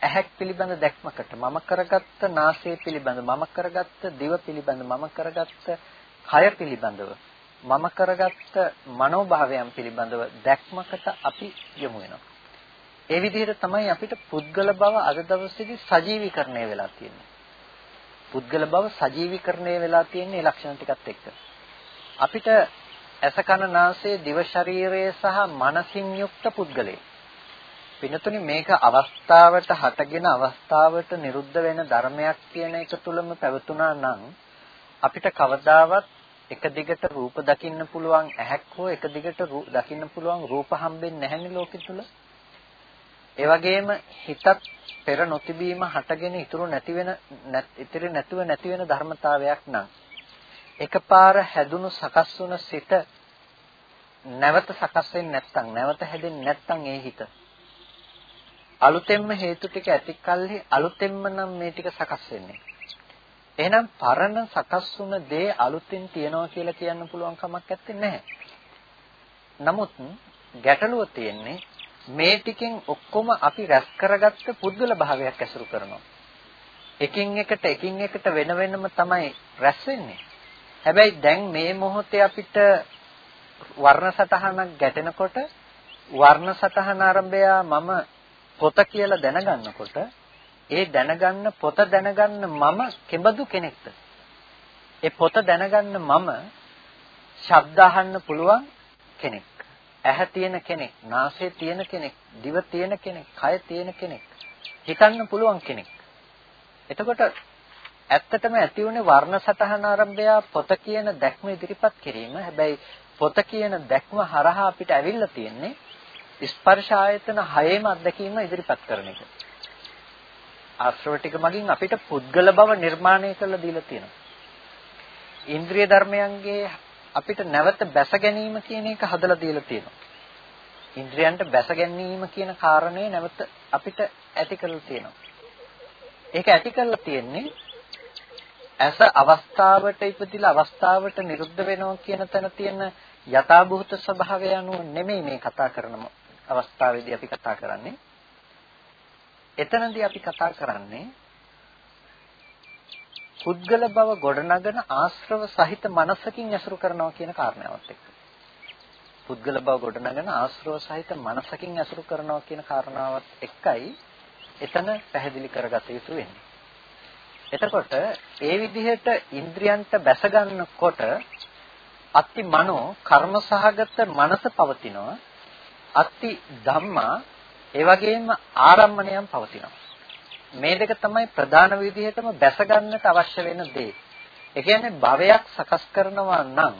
ඇහැක් පිළිබඳ දැක්මකට මම කරගත්ත නාසය පිළිබඳ මම කරගත්ත දිව පිළිබඳ මම කරගත්ත කය පිළිබඳව මම කරගත්ත මනෝභාවයන් පිළිබඳව දැක්මකට අපි යොමු වෙනවා. ඒ විදිහට තමයි අපිට පුද්ගල බව අද දවසේදී සජීවීකරණය වෙලා තියෙන්නේ. පුද්ගල බව සජීවීකරණය වෙලා තියෙන්නේ ඒ ලක්ෂණ ටිකත් එක්ක. අපිට ඇස කන නාසය දිව ශරීරය සහ මනසින් යුක්ත පුද්ගලයෙක්. පිනතුනි මේක අවස්ථාවට හටගෙන අවස්ථාවට නිරුද්ධ වෙන ධර්මයක් කියන එක තුලම පැවතුනා නම් අපිට කවදාවත් එක දිගට රූප දකින්න පුළුවන් ඇහැක් හෝ එක දිගට දකින්න පුළුවන් රූප හම්බෙන්නේ නැහැනේ ලෝකෙ තුල. ඒ වගේම හිතත් පෙර නොතිබීම හටගෙන ඉතුරු නැති වෙන ඉතිරි නැතුව නැති වෙන ධර්මතාවයක් නම් එකපාර හැදුණු සකස් වුණ සිත නැවත සකස් වෙන්නේ නැත්නම් නැවත හැදෙන්නේ නැත්නම් ඒ හිත අලුතෙන්ම හේතු ටික ඇති කල්හි අලුතෙන්ම නම් මේ ටික සකස් වෙන්නේ. එහෙනම් පරණ සකස් වුණ දේ අලුතෙන් තියනවා කියලා කියන්න පුළුවන් කමක් නැත්තේ නැහැ. නමුත් ගැටලුව තියෙන්නේ මේ ටිකෙන් ඔක්කොම අපි රැස් කරගත්ත පුද්ගල භාවයක් ඇසුරු කරනවා. එකින් එකට එකින් එකට වෙන වෙනම තමයි රැස් වෙන්නේ. හැබැයි දැන් මේ මොහොතේ අපිට වර්ණ සටහනක් ගැටෙනකොට වර්ණ සටහන ආරම්භය මම පොත කියලා දැනගන්නකොට ඒ දැනගන්න පොත දැනගන්න මම කෙබඳු කෙනෙක්ද? ඒ පොත දැනගන්න මම ශබ්ද අහන්න පුළුවන් කෙනෙක්. ඇහැ තියෙන කෙනෙක්, නාසය තියෙන කෙනෙක්, දිව තියෙන කෙනෙක්, කය තියෙන කෙනෙක්. හිතන්න පුළුවන් කෙනෙක්. එතකොට ඇත්තටම ඇති වුණේ වර්ණ සටහන ආරම්භය පොත කියන දැක්ම ඉදිරිපත් කිරීම. හැබැයි පොත කියන දැක්ම හරහා අපිට ඇවිල්ලා තියෙන්නේ ස්පර්ශ ආයතන හයේම අත්දැකීම ඉදිරිපත් කරන එක. ආශ්‍රව ටික මගින් අපිට පුද්ගල බව නිර්මාණය කරලා දීලා තියෙනවා. ඉන්ද්‍රිය ධර්මයන්ගේ අපිට නැවත බැස ගැනීම කියන එක හදලා දීලා තියෙනවා. ඉන්ද්‍රියන්ට බැස ගැනීම කියන කාරණේ නැවත අපිට ඇති කරලා තියෙනවා. ඒක ඇති කරලා තියෙන්නේ ඇස අවස්ථාවට ඉපදිලා අවස්ථාවට නිරුද්ධ වෙනවා කියන තැන තියෙන යථාභූත ස්වභාවය අනුව නෙමෙයි මේ කතා කරන අවස්ථාවේදී අපි කතා කරන්නේ. එතනදී අපි කතා කරන්නේ පුද්ගල බව ගොඩනගන ආශ්‍රව සහිත මනසකින් ඇසුරු කරනවා කියන කාරණාවත් එක්ක. පුද්ගල බව ගොඩනගන ආශ්‍රව සහිත මනසකින් ඇසුරු කරනවා කියන කාරණාවත් එක්කයි එතන පැහැදිලි කරගත යුතු වෙන්නේ. එතකොට ඒ විදිහට ඉන්ද්‍රියන්ට බැස ගන්නකොට අත්ති මනෝ කර්ම සහගත මනස පවතිනවා අත්ති ධම්මා ඒ වගේම ආරම්මණයන් පවතිනවා. මේ දෙක තමයි ප්‍රධාන විදිහටම බැස ගන්නට අවශ්‍ය වෙන දේ. ඒ කියන්නේ භවයක් සකස් කරනවා නම්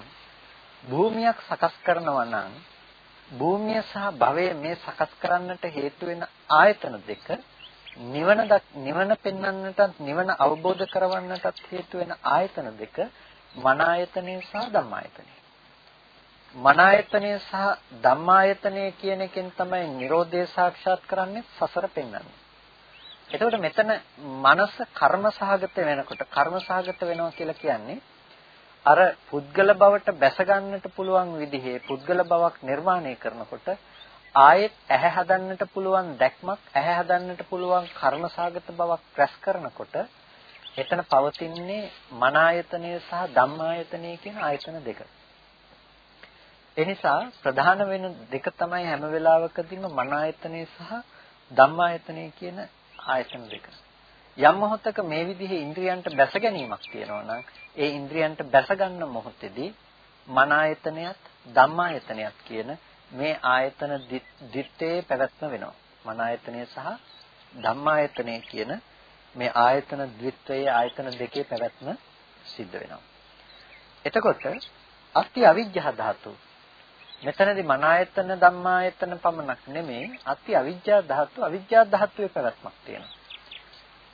භූමියක් සකස් කරනවා නම් භූමිය සහ භවය මේ සකස් කරන්නට හේතු වෙන ආයතන දෙක නිවන නිවන පෙන්වන්නටත් නිවන අවබෝධ කරවන්නටත් හේතු වෙන ආයතන දෙක මන ආයතනය සහ ධම්මායතනය. මන ආයතනය සහ ධම්මායතනය කියන එකෙන් තමයි Nirodhe සාක්ෂාත් කරන්නේ සසර පෙන්වන්නේ. එතකොට මෙතන මනස කර්ම සහගත වෙනකොට කර්ම සහගත වෙනවා කියලා කියන්නේ අර පුද්ගල බවට බැස ගන්නට පුළුවන් විදිහේ පුද්ගල බවක් නිර්මාණය කරනකොට ආයෙත් ඇහැ හදන්නට පුළුවන් දැක්මක් ඇහැ හදන්නට පුළුවන් කර්ම සහගත බවක් රැස් කරනකොට එතන පවතින්නේ මන ආයතනය සහ ධම්මායතනය කියන ආයතන දෙක. එනිසා ප්‍රධාන වෙන දෙක තමයි හැම වෙලාවකදීම මන ආයතනය සහ ධම්මායතනය කියන ආයතන දෙක. යම් මොහොතක මේ විදිහේ ඉන්ද්‍රියන්ට බැස ගැනීමක් තියෙනවා නම් ඒ ඉන්ද්‍රියන්ට බැස ගන්න මොහොතේදී මන ආයතනයත් ධම්මායතනයත් කියන මේ ආයතන දිත්තේ පැවැත්ම වෙනවා. මන ආයතනය සහ ධම්මායතනය කියන මේ ආයතන ද්විත්වයේ ආයතන දෙකේ පැවැත්ම සිද්ධ වෙනවා. එතකොට අත්‍ය අවිජ්ජා ධාතු. මෙතනදී මන ආයතන ධම්මායතන පමණක් නෙමෙයි අත්‍ය අවිජ්ජා ධාතු අවිජ්ජා ධාතුවේ පැවැත්මක් තියෙනවා.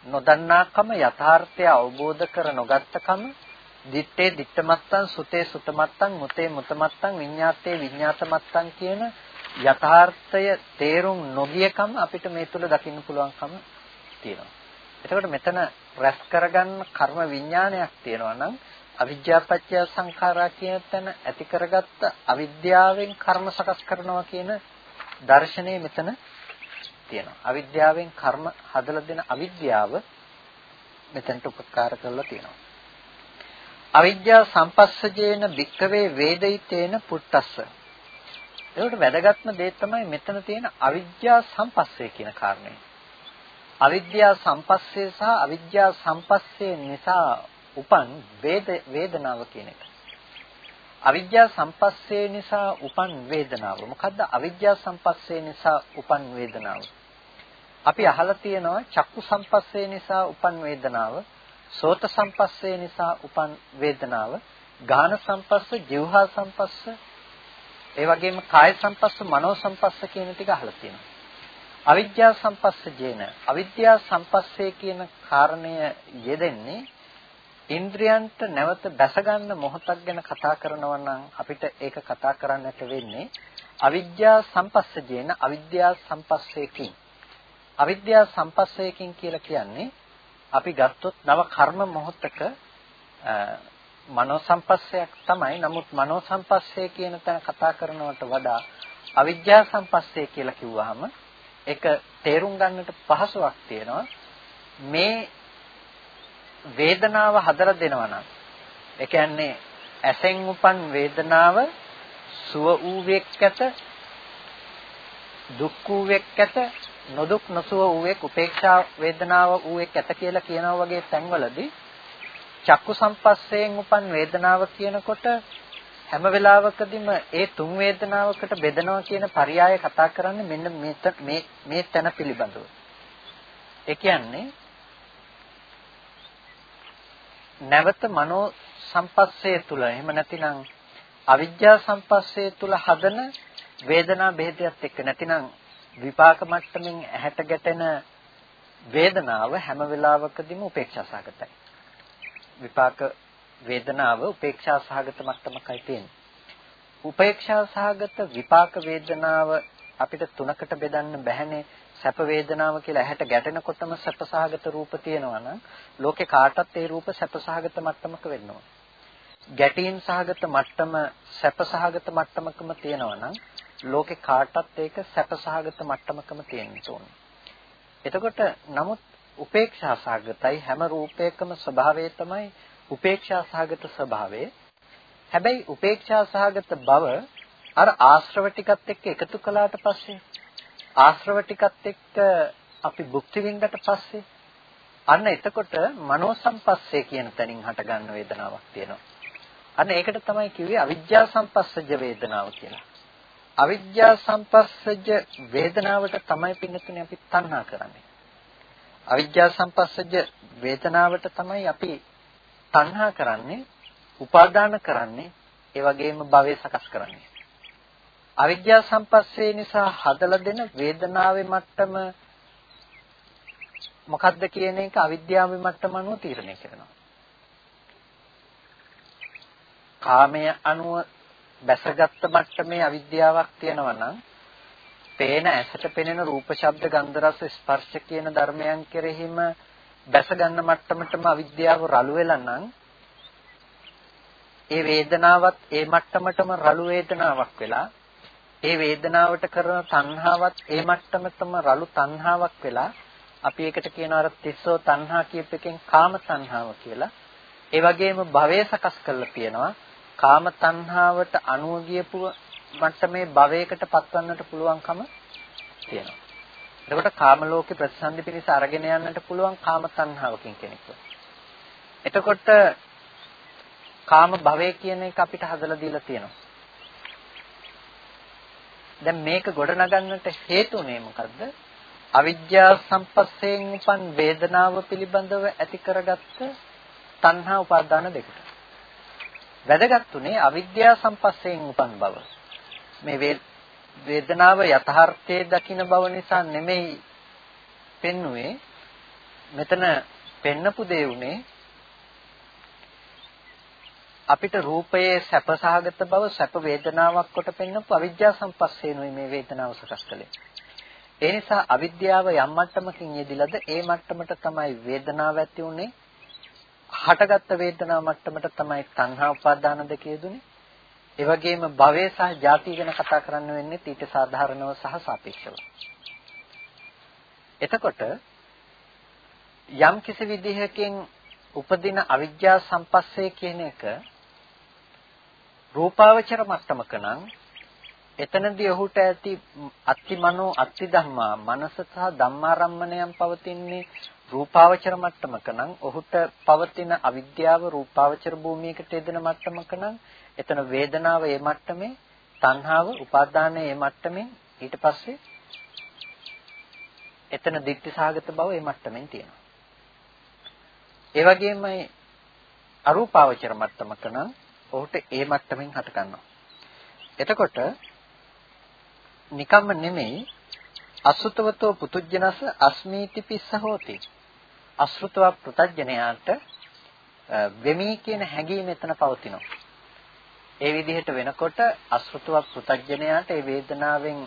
නොදන්නාකම යථාර්ථය අවබෝධ කර නොගත්තකම දිත්තේ දිත්තමත්තං සුතේ සුතමත්තං මුතේ මුතමත්තං විඤ්ඤාතේ විඤ්ඤාතමත්තං කියන යථාර්ථය තේරුම් නොගියකම අපිට මේ තුල දකින්න පුළුවන්කම තියෙනවා. එතකොට මෙතන රැස් කරගන්න කර්ම විඥානයක් තියෙනවා නම් අවිද්‍යාපත්‍ය සංඛාරා කියන තැන ඇති කරගත්ත අවිද්‍යාවෙන් කර්ම සකස් කරනවා කියන දර්ශනය මෙතන තියෙනවා. අවිද්‍යාවෙන් කර්ම හදලා දෙන අවිද්‍යාව මෙතනට උපකාර කරලා තියෙනවා. අවිද්‍යා සම්පස්සජේන වික්කවේ වේදිතේන පුට්ටස්ස. ඒකට වැදගත්ම දේ තමයි මෙතන තියෙන අවිද්‍යා සම්පස්සේ කියන කාරණය. අවිද්‍යා සම්පස්සේ සහ අවිද්‍යා සම්පස්සේ නිසා උපන් වේද වේදනාව කියන එක. අවිද්‍යා සම්පස්සේ නිසා උපන් වේදනාව. මොකද්ද අවිද්‍යා සම්පස්සේ නිසා උපන් වේදනාව? අපි අහලා තියෙනවා චක්කු සම්පස්සේ නිසා උපන් වේදනාව, සෝත සම්පස්සේ නිසා උපන් වේදනාව, ගාන සම්පස්ස, જીවහා සම්පස්ස, ඒ වගේම කාය සම්පස්ස, මනෝ සම්පස්ස කියන ටික අහලා තියෙනවා. අවිද්‍යා සම්පස්සජේන අවිද්‍යා සම්පස්සේ කියන කාරණය යෙදෙන්නේ ඉන්ද්‍රයන්ට නැවත බැස ගන්න මොහොතක් ගැන කතා කරනවා නම් අපිට ඒක කතා කරන්නට වෙන්නේ අවිද්‍යා සම්පස්සජේන අවිද්‍යා සම්පස්සේකින්. අවිද්‍යා සම්පස්සේකින් කියලා කියන්නේ අපි ගත්තොත් නව කර්ම මොහොතක මනෝ සම්පස්සයක් තමයි. නමුත් මනෝ සම්පස්සේ කියන තැන කතා කරනවට වඩා අවිද්‍යා සම්පස්සේ කියලා කිව්වහම ඒක තේරුම් ගන්නට පහසුවක් තියෙනවා. මේ වේදනාව හදලා දෙනවා නම් ඒ කියන්නේ ඇසෙන් උපන් වේදනාව සුව ඌවෙක් ඇත දුක් ඌවෙක් ඇත නොදුක් නොසුව ඌවෙක් උපේක්ෂා වේදනාව ඌවෙක් ඇත කියලා කියනවා වගේ තැන්වලදී චක්කු සම්පස්සයෙන් උපන් වේදනාව කියනකොට හැම වෙලාවකදීම ඒ තුන් වේදනාවකට බෙදනවා කියන පරයය කතා කරන්නේ මෙන්න මේ මේ තැන පිළිබඳව. ඒ කියන්නේ නැවත මනෝ සම්පස්සේ තුල එහෙම නැතිනම් අවිද්‍යා සම්පස්සේ තුල හදන වේදනා බෙහෙතයත් එක්ක නැතිනම් විපාක මට්ටමින් ඇහැට ගැටෙන වේදනාව හැම වෙලාවකදීම උපේක්ෂා සහගතයි. විපාක වේදනාව උපේක්ෂා සහගත මට්ටමකයි තියෙන්නේ. උපේක්ෂා සහගත විපාක වේදනාව අපිට තුනකට බෙදන්න බැහැනේ සැප වේදනාව කියලා ඇහැට ගැටෙනකොටම සැප සහගත රූප තියෙනවා නම් ලෝකේ කාටත් ඒ රූප සැප සහගත මට්ටමක වෙන්නවා. ගැටීම් සහගත මට්ටම සැප සහගත මට්ටමකම තියෙනවා නම් ලෝකේ කාටත් ඒක සැප සහගත මට්ටමකම තියෙන්න ඕනේ. එතකොට නමුත් උපේක්ෂා සහගතයි හැම රූපයකම ස්වභාවය තමයි උපේක්ෂා සහගත ස්වභාවය. හැබැයි උපේක්ෂා සහගත බව අර ආශ්‍රව ටිකත් එක්ක එකතු කළාට පස්සේ ආශ්‍රව ටිකත් එක්ක අපි භුක්ති විඳට පස්සේ අන්න එතකොට මනෝ සම්පස්සේ කියන තැනින් හටගන්න වේදනාවක් තියෙනවා. අන්න ඒකට තමයි කිව්වේ අවිජ්ජා සම්පස්සජ වේදනාව කියලා. අවිජ්ජා සම්පස්සජ වේදනාවට තමයි පින්නතුනේ අපි තණ්හා කරන්නේ. අවිජ්ජා සම්පස්සජ වේදනාවට තමයි අපි තණ්හා කරන්නේ, උපාදාන කරන්නේ, ඒ වගේම භවය සකස් කරන්නේ. අවිද්‍යා සම්පස්සේ නිසා හදලා දෙන වේදනාවේ මට්ටම මොකක්ද කියන එක අවිද්‍යාවේ මට්ටම අනුව තීරණය කරනවා. කාමය අනුව බැසගත් මට්ටමේ අවිද්‍යාවක් තියෙනවා නම් පේන ඇසට පෙනෙන රූප ශබ්ද ගන්ධ රස ස්පර්ශ කියන ධර්මයන් කෙරෙහිම බැස ගන්න මට්ටමටම අවිද්‍යාව රළු වෙලා නම් ඒ වේදනාවත් ඒ මට්ටමටම රළු වේදනාවක් වෙලා ඒ වේදනාවට කරන තණ්හාවත් ඒ මට්ටමටම රළු තණ්හාවක් වෙලා අපි ඒකට කියනවා අර තිස්සෝ තණ්හා කියප එකෙන් කාම තණ්හාව කියලා. ඒ වගේම භවය සකස් කරලා තියෙනවා. කාම තණ්හාවට අනුව ගියපු මට්ටමේ භවයකට පත්වන්නට පුළුවන්කම තියෙනවා. එතකොට කාම ලෝකේ ප්‍රතිසන්දි පිණිස අරගෙන යන්නට පුළුවන් කාම තණ්හාවකින් කෙනෙක්ව. එතකොට කාම භවය කියන එක අපිට හදලා දීලා තියෙනවා. දැන් මේක ගොඩනගන්නට හේතුනේ මොකද්ද? අවිද්‍යා සම්පස්සයෙන් උපන් වේදනාව පිළිබඳව ඇති කරගත්ත තණ්හා උපාදාන දෙකට. වැදගත්ුනේ අවිද්‍යා සම්පස්සයෙන් උපන් බව. මේ වේදනාව යථාර්ථයේ දකින බව නිසා නෙමෙයි පෙන්නුවේ මෙතන පෙන්නපු දේ උනේ අපිට රූපයේ සැපසහගත බව සැප වේදනාවක් කොට පෙන්වපු අවිද්‍යා සම්පස්සේනොයි මේ වේදනාව සකස් කළේ. ඒ නිසා අවිද්‍යාව යම් මට්ටමකින් යෙදිලාද ඒ මට්ටමට තමයි වේදනාව ඇති උනේ. හටගත්ත වේදනාව මට්ටමට තමයි තණ්හා උපාදාන දෙක යෙදුනේ. ඒ වගේම භවය සහ ජාති ගැන කතා කරන්න වෙන්නේ ඊට සාධාරණව සහ සාපේක්ෂව. එතකොට යම් කිසි විදිහකින් උපදින අවිද්‍යා සම්පස්සේ කියන එක රූපාවචර මට්ටමක නම් එතනදී ඔහුට ඇති අත්තිමනෝ අත්ති ධම්මා මනස සහ ධම්මාරම්මණයන් පවතින්නේ රූපාවචර මට්ටමක නම් ඔහුට පවතින අවිද්‍යාව රූපාවචර භූමියකට යෙදෙන මට්ටමක නම් එතන වේදනාව ඒ මට්ටමේ තණ්හාව උපාදානය ඒ මට්ටමේ ඊට පස්සේ එතන දික්ටි සාගත බව ඒ මට්ටමින් තියෙනවා. ඒ වගේමයි අරූපාවචර මට්ටමක නම් ඔහුට ඒ මට්ටමින් හට ගන්නවා. එතකොට නිකම්ම නෙමෙයි අසුතවතෝ පුතුජනස අස්මීති පිස්ස හෝති. අසෘතව පුතඥයාට වෙමි කියන හැඟීම එතන පවතිනවා. ඒ විදිහට වෙනකොට අසෘතව පුතඥයාට ඒ වේදනාවෙන්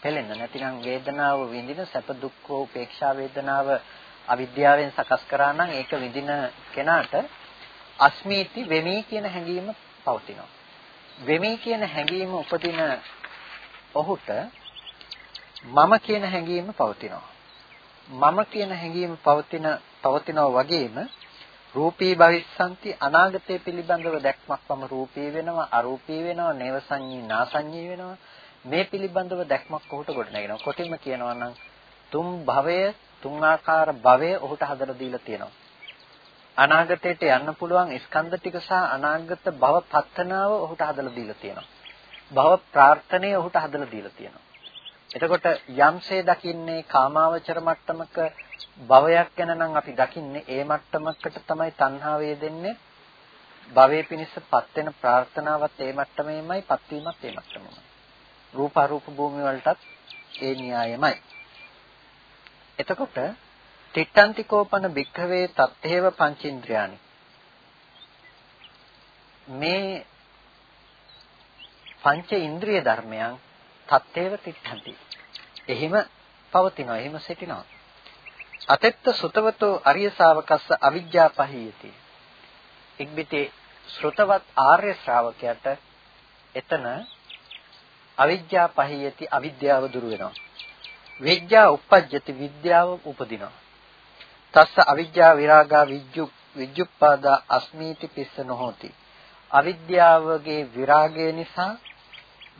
පෙළෙන්න නැතිනම් වේදනාව විඳින සැප දුක් උපේක්ෂා වේදනාව අවිද්‍යාවෙන් සකස් කරා නම් ඒක විඳින කෙනාට අස්මීති වෙමි කියන හැඟීම පවතිනවා. වෙමි කියන හැඟීම උපදින ඔහුට මම කියන හැඟීම පවතිනවා. මම කියන හැඟීම පවතින පවතිනවා වගේම රූපී භවිස්සanti අනාගතය පිළිබඳව දැක්මක් වම රූපී වෙනවා අරූපී වෙනවා නේව සංඤී නාසංඤී වෙනවා මේ පිළිබඳව දැක්මක් ඔහුට ගොඩ නැගෙනවා කොටින්ම කියනවා නම් තුන් භවය තුන් ආකාර භවය ඔහුට හදලා දීලා තියෙනවා අනාගතයට යන්න පුළුවන් ස්කන්ධ ටික සහ අනාගත භව පත්තනාව ඔහුට හදලා දීලා තියෙනවා. භව ප්‍රාර්ථනය ඔහුට හදලා දීලා තියෙනවා. එතකොට යම්සේ දකින්නේ කාමාවචර මට්ටමක භවයක් ගැන නම් අපි දකින්නේ ඒ මට්ටමකට තමයි තණ්හාව යෙදෙන්නේ. භවයේ පිණිසපත් වෙන ප්‍රාර්ථනාවත් ඒ මට්ටමේමයි, පත්වීමත් ඒ මට්ටමේමයි. රූප අරූප භූමිය වලටත් ඒ න්‍යායමයි. එතකොට තිට්ඨන්ති කෝපන භික්ඛවේ තත්තේව පංචේන්ද්‍රයානි. මේ පංච ඉන්ද්‍රිය ධර්මයන් තත්තේව තිට්ඨන්ති. එහිම පවතිනවා එහිම සිටිනවා. අතෙත්ත සුතවතෝ අරිය ශාවකස්ස අවිජ්ජා පහියති. ඉක්බිතේ ශ්‍රුතවත් ආර්ය ශ්‍රාවකයාට එතන අවිජ්ජා පහියති අවිද්‍යාව දුරු වෙනවා. විද්‍යා උපජ්ජති විද්‍යාව උපදිනවා. තස්ස අවිජ්ජා විරාගා විජ්ජු විජ්ජුප්පාදා අස්මීති පිස්ස නොහෝති. අවිද්‍යාවගේ විරාගය නිසා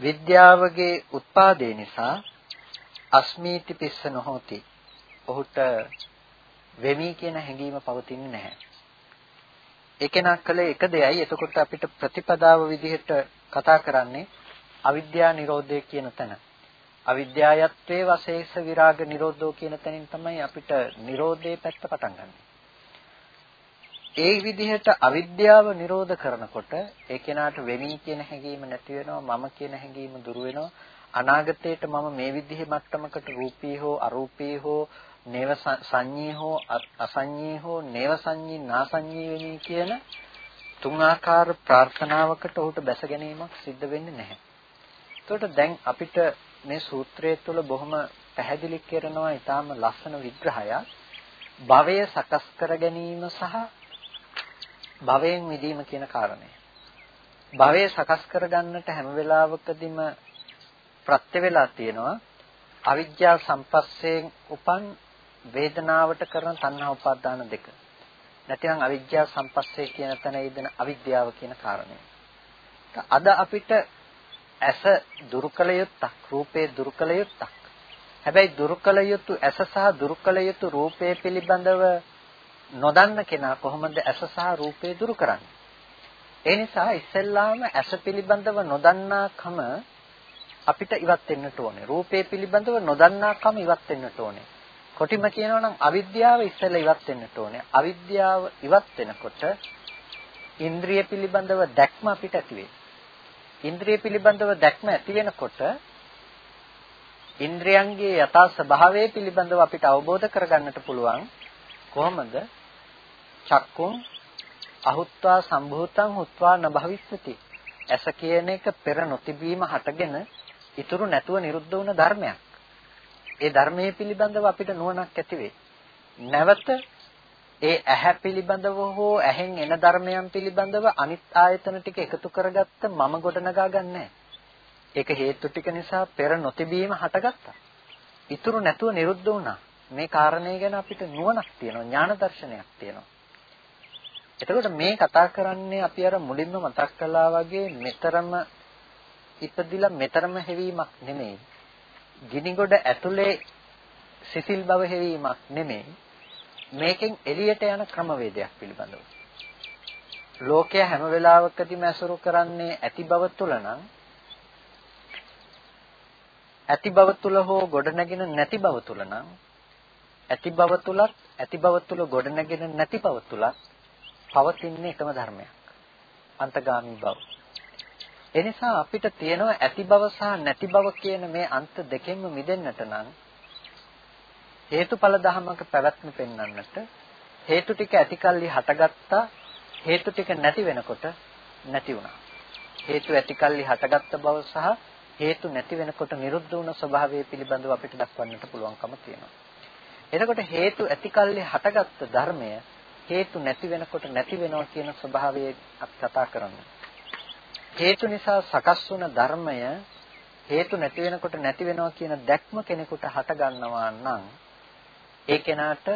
විද්‍යාවගේ උත්පාදේ නිසා අස්මීති පිස්ස නොහෝති. ඔහුට වෙමි කියන හැඟීම පවතින්නේ නැහැ. ඒකෙනා කළේ එක දෙයයි. එතකොට අපිට ප්‍රතිපදාව විදිහට කතා කරන්නේ අවිද්‍යා නිරෝධය කියන තැන. අවිද්‍යාවත්වයේ වශේෂ විරාග නිරෝධෝ කියන තැනින් තමයි අපිට නිරෝධයේ පැත්ත පටන් ගන්න. ඒ විදිහට අවිද්‍යාව නිරෝධ කරනකොට ඒ කෙනාට වෙමි කියන හැඟීම නැති වෙනවා මම කියන හැඟීම දුරු වෙනවා අනාගතයට මම මේ විදිහේ මට්ටමකට රූපී හෝ අරූපී හෝ නේව සංඤී හෝ අසංඤී හෝ නේව සංඤී නාසංඤී වෙමි කියන තුන් ආකාර ප්‍රාර්ථනාවකට ඔහුට බැස ගැනීමක් සිද්ධ වෙන්නේ නැහැ. එතකොට දැන් අපිට මේ සූත්‍රය තුළ බොහොම පැහැදිලි කරනවා ඊටාම ලස්සන විග්‍රහයක් භවය සකස් කර ගැනීම සහ භවයෙන් මිදීම කියන කාරණය. භවය සකස් කර ගන්නට හැම වෙලාවකදීම ප්‍රත්‍ය වේලා තියෙනවා අවිජ්ජා සම්පස්සයෙන් උපන් වේදනාවට කරන තණ්හා උපාදාන දෙක. නැතිනම් අවිජ්ජා සම්පස්සේ කියන තැන යෙදෙන අවිද්‍යාව කියන කාරණය. අද අපිට ඇස දුරු කළ යුත්තක් රූපේ දුරු කළ යුත්තක් හැබැයි දුරුකල යුතු ඇස සහ දුරුකල යුතු රූපය පිළිබඳව නොදන්න කෙනා කොහොමද ඇස සහ රූපය දුරු කරන්නේ? ඒ නිසා ඉස්සෙල්ලාම ඇස පිළිබඳව නොදන්නාකම අපිට ඉවත් වෙන්නට ඕනේ. රූපය පිළිබඳව නොදන්නාකම ඉවත් වෙන්නට ඕනේ. කොටිම කියනවා නම් අවිද්‍යාව ඉස්සෙල්ලා ඉවත් වෙන්නට ඕනේ. අවිද්‍යාව ඉවත් වෙනකොට ඉන්ද්‍රිය පිළිබඳව දැක්ම අපිට ඇති වෙයි. ඉන්ද්‍රිය පිළිබඳව දැක්ම ඇති වෙනකොට ඉන්ද්‍රයන්ගේ යථා ස්වභාවය පිළිබඳව අපිට අවබෝධ කරගන්නට පුළුවන් කොහොමද? චක්කුම් අහුත්වා සම්භූතං හුත්වා නභවිස්සති. ඇස කියන එක පෙර නොතිබීම හටගෙන ඉතුරු නැතුව නිරුද්ධ වුණ ධර්මයක්. ඒ ධර්මයේ පිළිබඳව අපිට නුවණක් ඇති වෙයි. නැවත ඒ ඇහැ පිළිබඳව හෝ ඇහෙන් එන ධර්මයන් පිළිබඳව අනිත් ආයතන ටික එකතු කරගත්ත මම ගොඩනගා ගන්නෑ. ඒක හේතු ටික නිසා පෙර නොතිබීම හටගත්තා. ඉතුරු නැතුව නිරුද්ධ වුණා. මේ කාරණේ ගැන අපිට නුවණක් තියෙනවා ඥාන දර්ශනයක් තියෙනවා. එතකොට මේ කතා කරන්නේ අපි අර මුලින්ම මතක් කළා වගේ මෙතරම ඉපදිලා මෙතරම හැවීමක් නෙමෙයි. ගිනිගොඩ ඇතුලේ සිසිල් බව හැවීමක් නෙමෙයි. මේකෙන් එළියට යන ක්‍රමවේදයක් පිළිබඳව. ලෝකය හැම වෙලාවකදීම ඇසුරු කරන්නේ ඇති බව තුල නම් ඇති බව තුල හෝ ගොඩනැගෙන නැති බව තුල නම් ඇති බව තුලත් ඇති බව තුල ගොඩනැගෙන නැති බව තුලත් පවතින්නේ එකම ධර්මයක්. අන්තගාමී බව. එනිසා අපිට තියෙනවා ඇති බව සහ නැති බව කියන මේ අන්ත දෙකෙන්ම මිදෙන්නට නම් හේතුඵල ධමයක පැවැත්ම පෙන්වන්නට හේතු ටික ඇතිකල්ලි හටගත්තා හේතු ටික නැති වෙනකොට නැති වුණා. හේතු ඇතිකල්ලි හටගත්ත බව සහ හේතු නැති වෙනකොට නිරුද්ධ වුණ ස්වභාවය පිළිබඳව අපිට දක්වන්නට පුළුවන්කම තියෙනවා. එතකොට හේතු ඇතිකල්ලි හටගත්ත ධර්මය හේතු නැති වෙනකොට නැති වෙනවා කියන ස්වභාවය අපි කතා කරන්නේ. හේතු නිසා සකස් වුණ ධර්මය හේතු නැති වෙනකොට නැති වෙනවා කියන දැක්ම කෙනෙකුට හට ගන්නවා නම් ඒ කෙනාට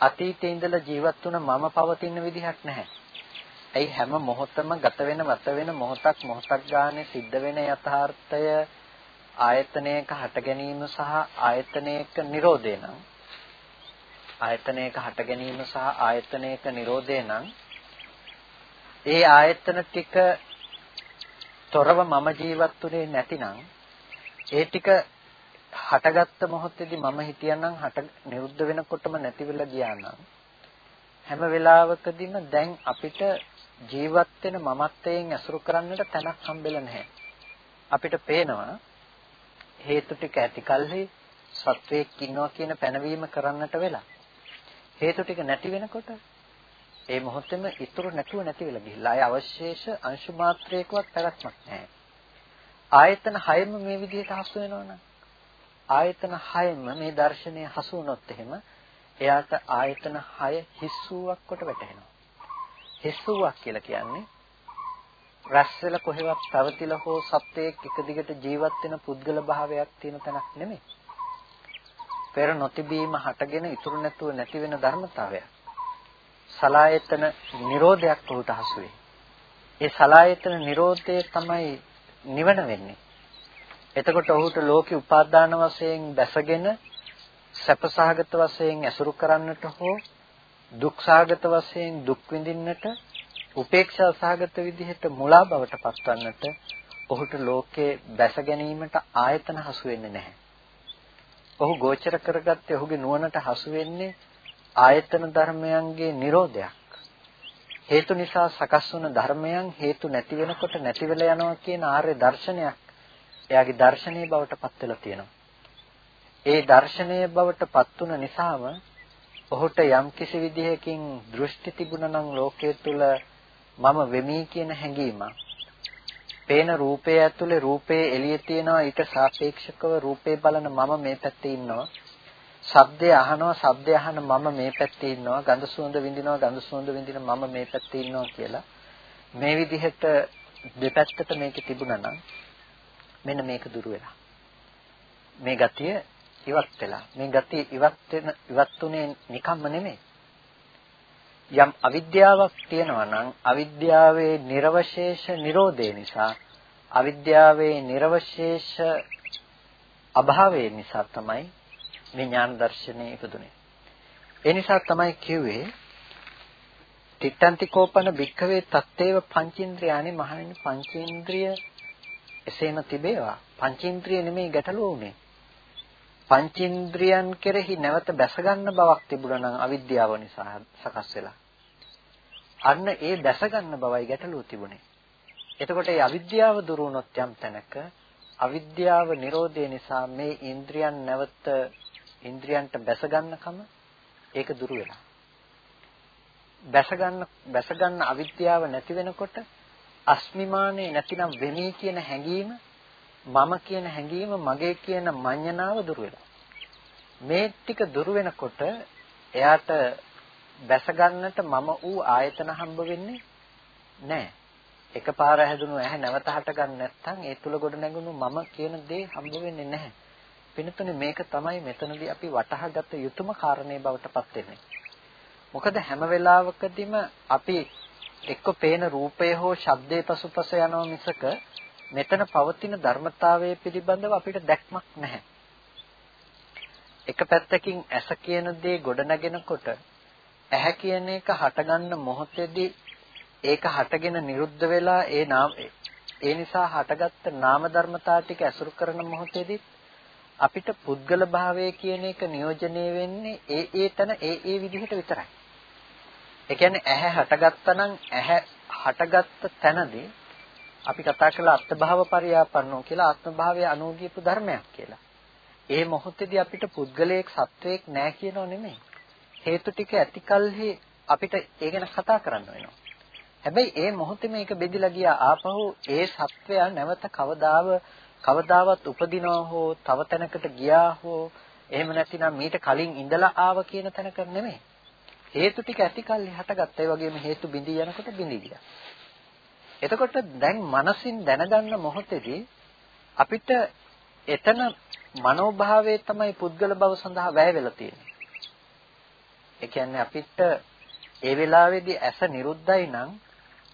අතීතයේ ඉඳලා ජීවත් වුණ මම පවතින විදිහක් නැහැ. ඇයි හැම මොහොතම ගත වෙන වත වෙන මොහොතක් මොහොතක් ගානේ සිද්ධ වෙන යථාර්ථය ආයතනයක හට ගැනීම සහ ආයතනයක නිරෝධය නම් ආයතනයක හට ගැනීම සහ ආයතනයක නිරෝධය නම් ඒ ආයතන ටික තොරව මම ජීවත් වුනේ නැතිනම් ඒ ටික හටගත්ත මොහොතේදී මම හිටියනම් හට නිරුද්ධ වෙනකොටම නැති වෙලා ගියා නම් හැම වෙලාවකදීම දැන් අපිට ජීවත් වෙන මමත්වයෙන් ඇසුරු කරන්නට තැනක් හම්බෙලා නැහැ. අපිට පේනවා හේතු ටික ඇතිකල්හි සත්වයක් ඉන්නවා කියන පැනවීම කරන්නට වෙලා. හේතු ටික නැති වෙනකොට ඒ මොහොතේම ඉතුරු නැතුව නැති වෙලා ගිහිල්ලා ආය අවශේෂ අංශු මාත්‍රයකවත් පැවැත්මක් නැහැ. ආයතන හයම මේ විදිහට හසු වෙනවනම් ආයතන හයම මේ දර්ශනය හසු වුණොත් එහෙම එයාට ආයතන හය හිස්සුවක් කොට වැටෙනවා. හිස්සුවක් කියලා කියන්නේ රැස් වෙලා කොහෙවත් පැවතිලා හෝ සත්‍යයක් එක දිගට ජීවත් වෙන පුද්ගල භාවයක් තියෙන තැනක් නෙමෙයි. පෙර නොතිබීම හටගෙන ඉතුරු නැතුව නැති වෙන ධර්මතාවයක්. සලායතන නිරෝධයක් උට හසු වේ. ඒ සලායතන නිරෝධය තමයි නිවන වෙන්නේ. එතකොට ඔහුට ලෝකේ උපාදාන වශයෙන් දැසගෙන සැපසහගත වශයෙන් ඇසුරු කරන්නට හෝ දුක්සහගත වශයෙන් දුක් විඳින්නට උපේක්ෂා සහගත විදිහට මුලා බවට පත්වන්නට ඔහුට ලෝකේ බැස ගැනීමට ආයතන හසු වෙන්නේ නැහැ. ඔහු ගෝචර කරගත්තේ ඔහුගේ නුවණට හසු වෙන්නේ ආයතන ධර්මයන්ගේ Nirodhayak. හේතු නිසා සකස් වුණ ධර්මයන් හේතු නැති වෙනකොට නැති වෙලා යනවා කියන ආර්ය දර්ශනයක් එයාගේ දර්ශනීය බවට පත් වෙලා තියෙනවා. ඒ දර්ශනීය බවට පත් වුණ නිසාම ඔහුට යම් කිසි විදිහකින් දෘෂ්ටි තිබුණා නම් ලෝකයේ තුල මම වෙමි කියන හැඟීමක් පේන රූපය ඇතුලේ රූපයේ එළියේ තියෙනවා ඊට සාපේක්ෂකව රූපේ බලන මම මේ පැත්තේ ඉන්නවා. ශබ්දය අහනවා ශබ්දය අහන මම මේ පැත්තේ ඉන්නවා. ගඳ සුවඳ විඳිනවා ගඳ සුවඳ විඳින මම මේ පැත්තේ ඉන්නවා කියලා. මේ විදිහට දෙපැත්තට මේක තිබුණා නම් මෙන්න මේක දුර වෙලා. මේ ගතිය ඉවත් වෙලා. මේ ගතිය ඉවත් වෙන ඉවත් උනේ නිකම්ම නෙමෙයි. යම් අවිද්‍යාවක් තියෙනවා නම් අවිද්‍යාවේ නිර්වශේෂ නිරෝධය නිසා අවිද්‍යාවේ නිර්වශේෂ අභාවය නිසා තමයි මේ ඥාන දර්ශනේ ඉපදුනේ. ඒ නිසා තමයි කිව්වේ තිත්තන්ති කෝපන භික්ඛවේ තත්තේව පංචේන්ද්‍රයානි මහණෙනි. පංචේන්ද්‍රිය එසේම තිබේවා. පංචේන්ද්‍රිය නෙමෙයි ගැටලුව උනේ. පංචේන්ද්‍රියන් කෙරෙහි නැවත බැස ගන්න බවක් තිබුණා නම් අවිද්‍යාව නිසා සකස් වෙලා. අන්න ඒ දැස ගන්න බවයි ගැටලුව තිබුණේ. එතකොට මේ අවිද්‍යාව දුරු වුණොත් යම් තැනක අවිද්‍යාව නිරෝධය නිසා මේ ඉන්ද්‍රියන් නැවත ඉන්ද්‍රියන්ට බැස ගන්නකම ඒක දුරු වෙලා. බැස ගන්න බැස ගන්න අවිද්‍යාව නැති වෙනකොට අස්මිමානේ නැතිනම් වෙමි කියන හැඟීම මම කියන හැඟීම මගේ කියන මඤ්ඤණාව දුරු වෙලා. මේ ටික දුරු වෙනකොට එයාට බැස ගන්නට මම ඌ ආයතන හම්බ වෙන්නේ නැහැ. එකපාර හැදුණු ඇහැ නැවත හට ගන්න නැත්නම් ඒ තුල ගොඩ නැගුණු මම කියන දේ හම්බ වෙන්නේ නැහැ. පිනතුනේ මේක තමයි මෙතනදී අපි වටහාගත යුතුම කාරණේ බවට පත් වෙන්නේ. මොකද හැම වෙලාවකදීම අපි එක්ක පේන රූපය හෝ ශබ්දයේ පසුපස යනවා මිසක මෙතන පවතින ධර්මතාවය පිළිබඳව අපිට දැක්මක් නැහැ. එක පැත්තකින් ඇස කියන දේ ගොඩනගෙනකොට ඇහැ කියන එක හටගන්න මොහොතේදී ඒක හටගෙන නිරුද්ධ වෙලා ඒ නාම ඒ නිසා හටගත්ත නාම ධර්මතා ටික ඇසුරු කරන මොහොතේදී අපිට පුද්ගල භාවය කියන එක නියෝජනය වෙන්නේ ඒ ඒ තන ඒ ඒ විදිහට විතරයි. ඒ කියන්නේ ඇහැ හටගත්තා නම් ඇහැ හටගත්ත තැනදී අපි කතා කළා අත්භාව පරියාපන්නෝ කියලා ආත්මභාවය අනුගියපු ධර්මයක් කියලා. ඒ මොහොතේදී අපිට පුද්ගලයෙක් සත්වයක් නැහැ කියනෝ නෙමෙයි. හේතු ටික ඇතිකල්හි අපිට ඒ ගැන කතා කරන්න වෙනවා. හැබැයි ඒ මොහොතේ මේක බෙදිලා ගියා ආපහු ඒ සත්වයා නැවත කවදාව කවදාවත් උපදිනවා හෝ තව තැනකට ගියා හෝ එහෙම නැතිනම් මීට කලින් ඉඳලා ආව කියන තැනක නෙමෙයි. හේතු ටික ඇතිකල්හි හටගත්තා. ඒ වගේම හේතු බිඳී යනකොට බිඳී ගියා. එතකොට දැන් මනසින් දැනගන්න මොහොතේදී අපිට එතන මනෝභාවයේ තමයි පුද්ගල භව සඳහා වැය වෙලා තියෙන්නේ. ඒ කියන්නේ අපිට ඒ වෙලාවේදී ඇස නිරුද්ධයි නම්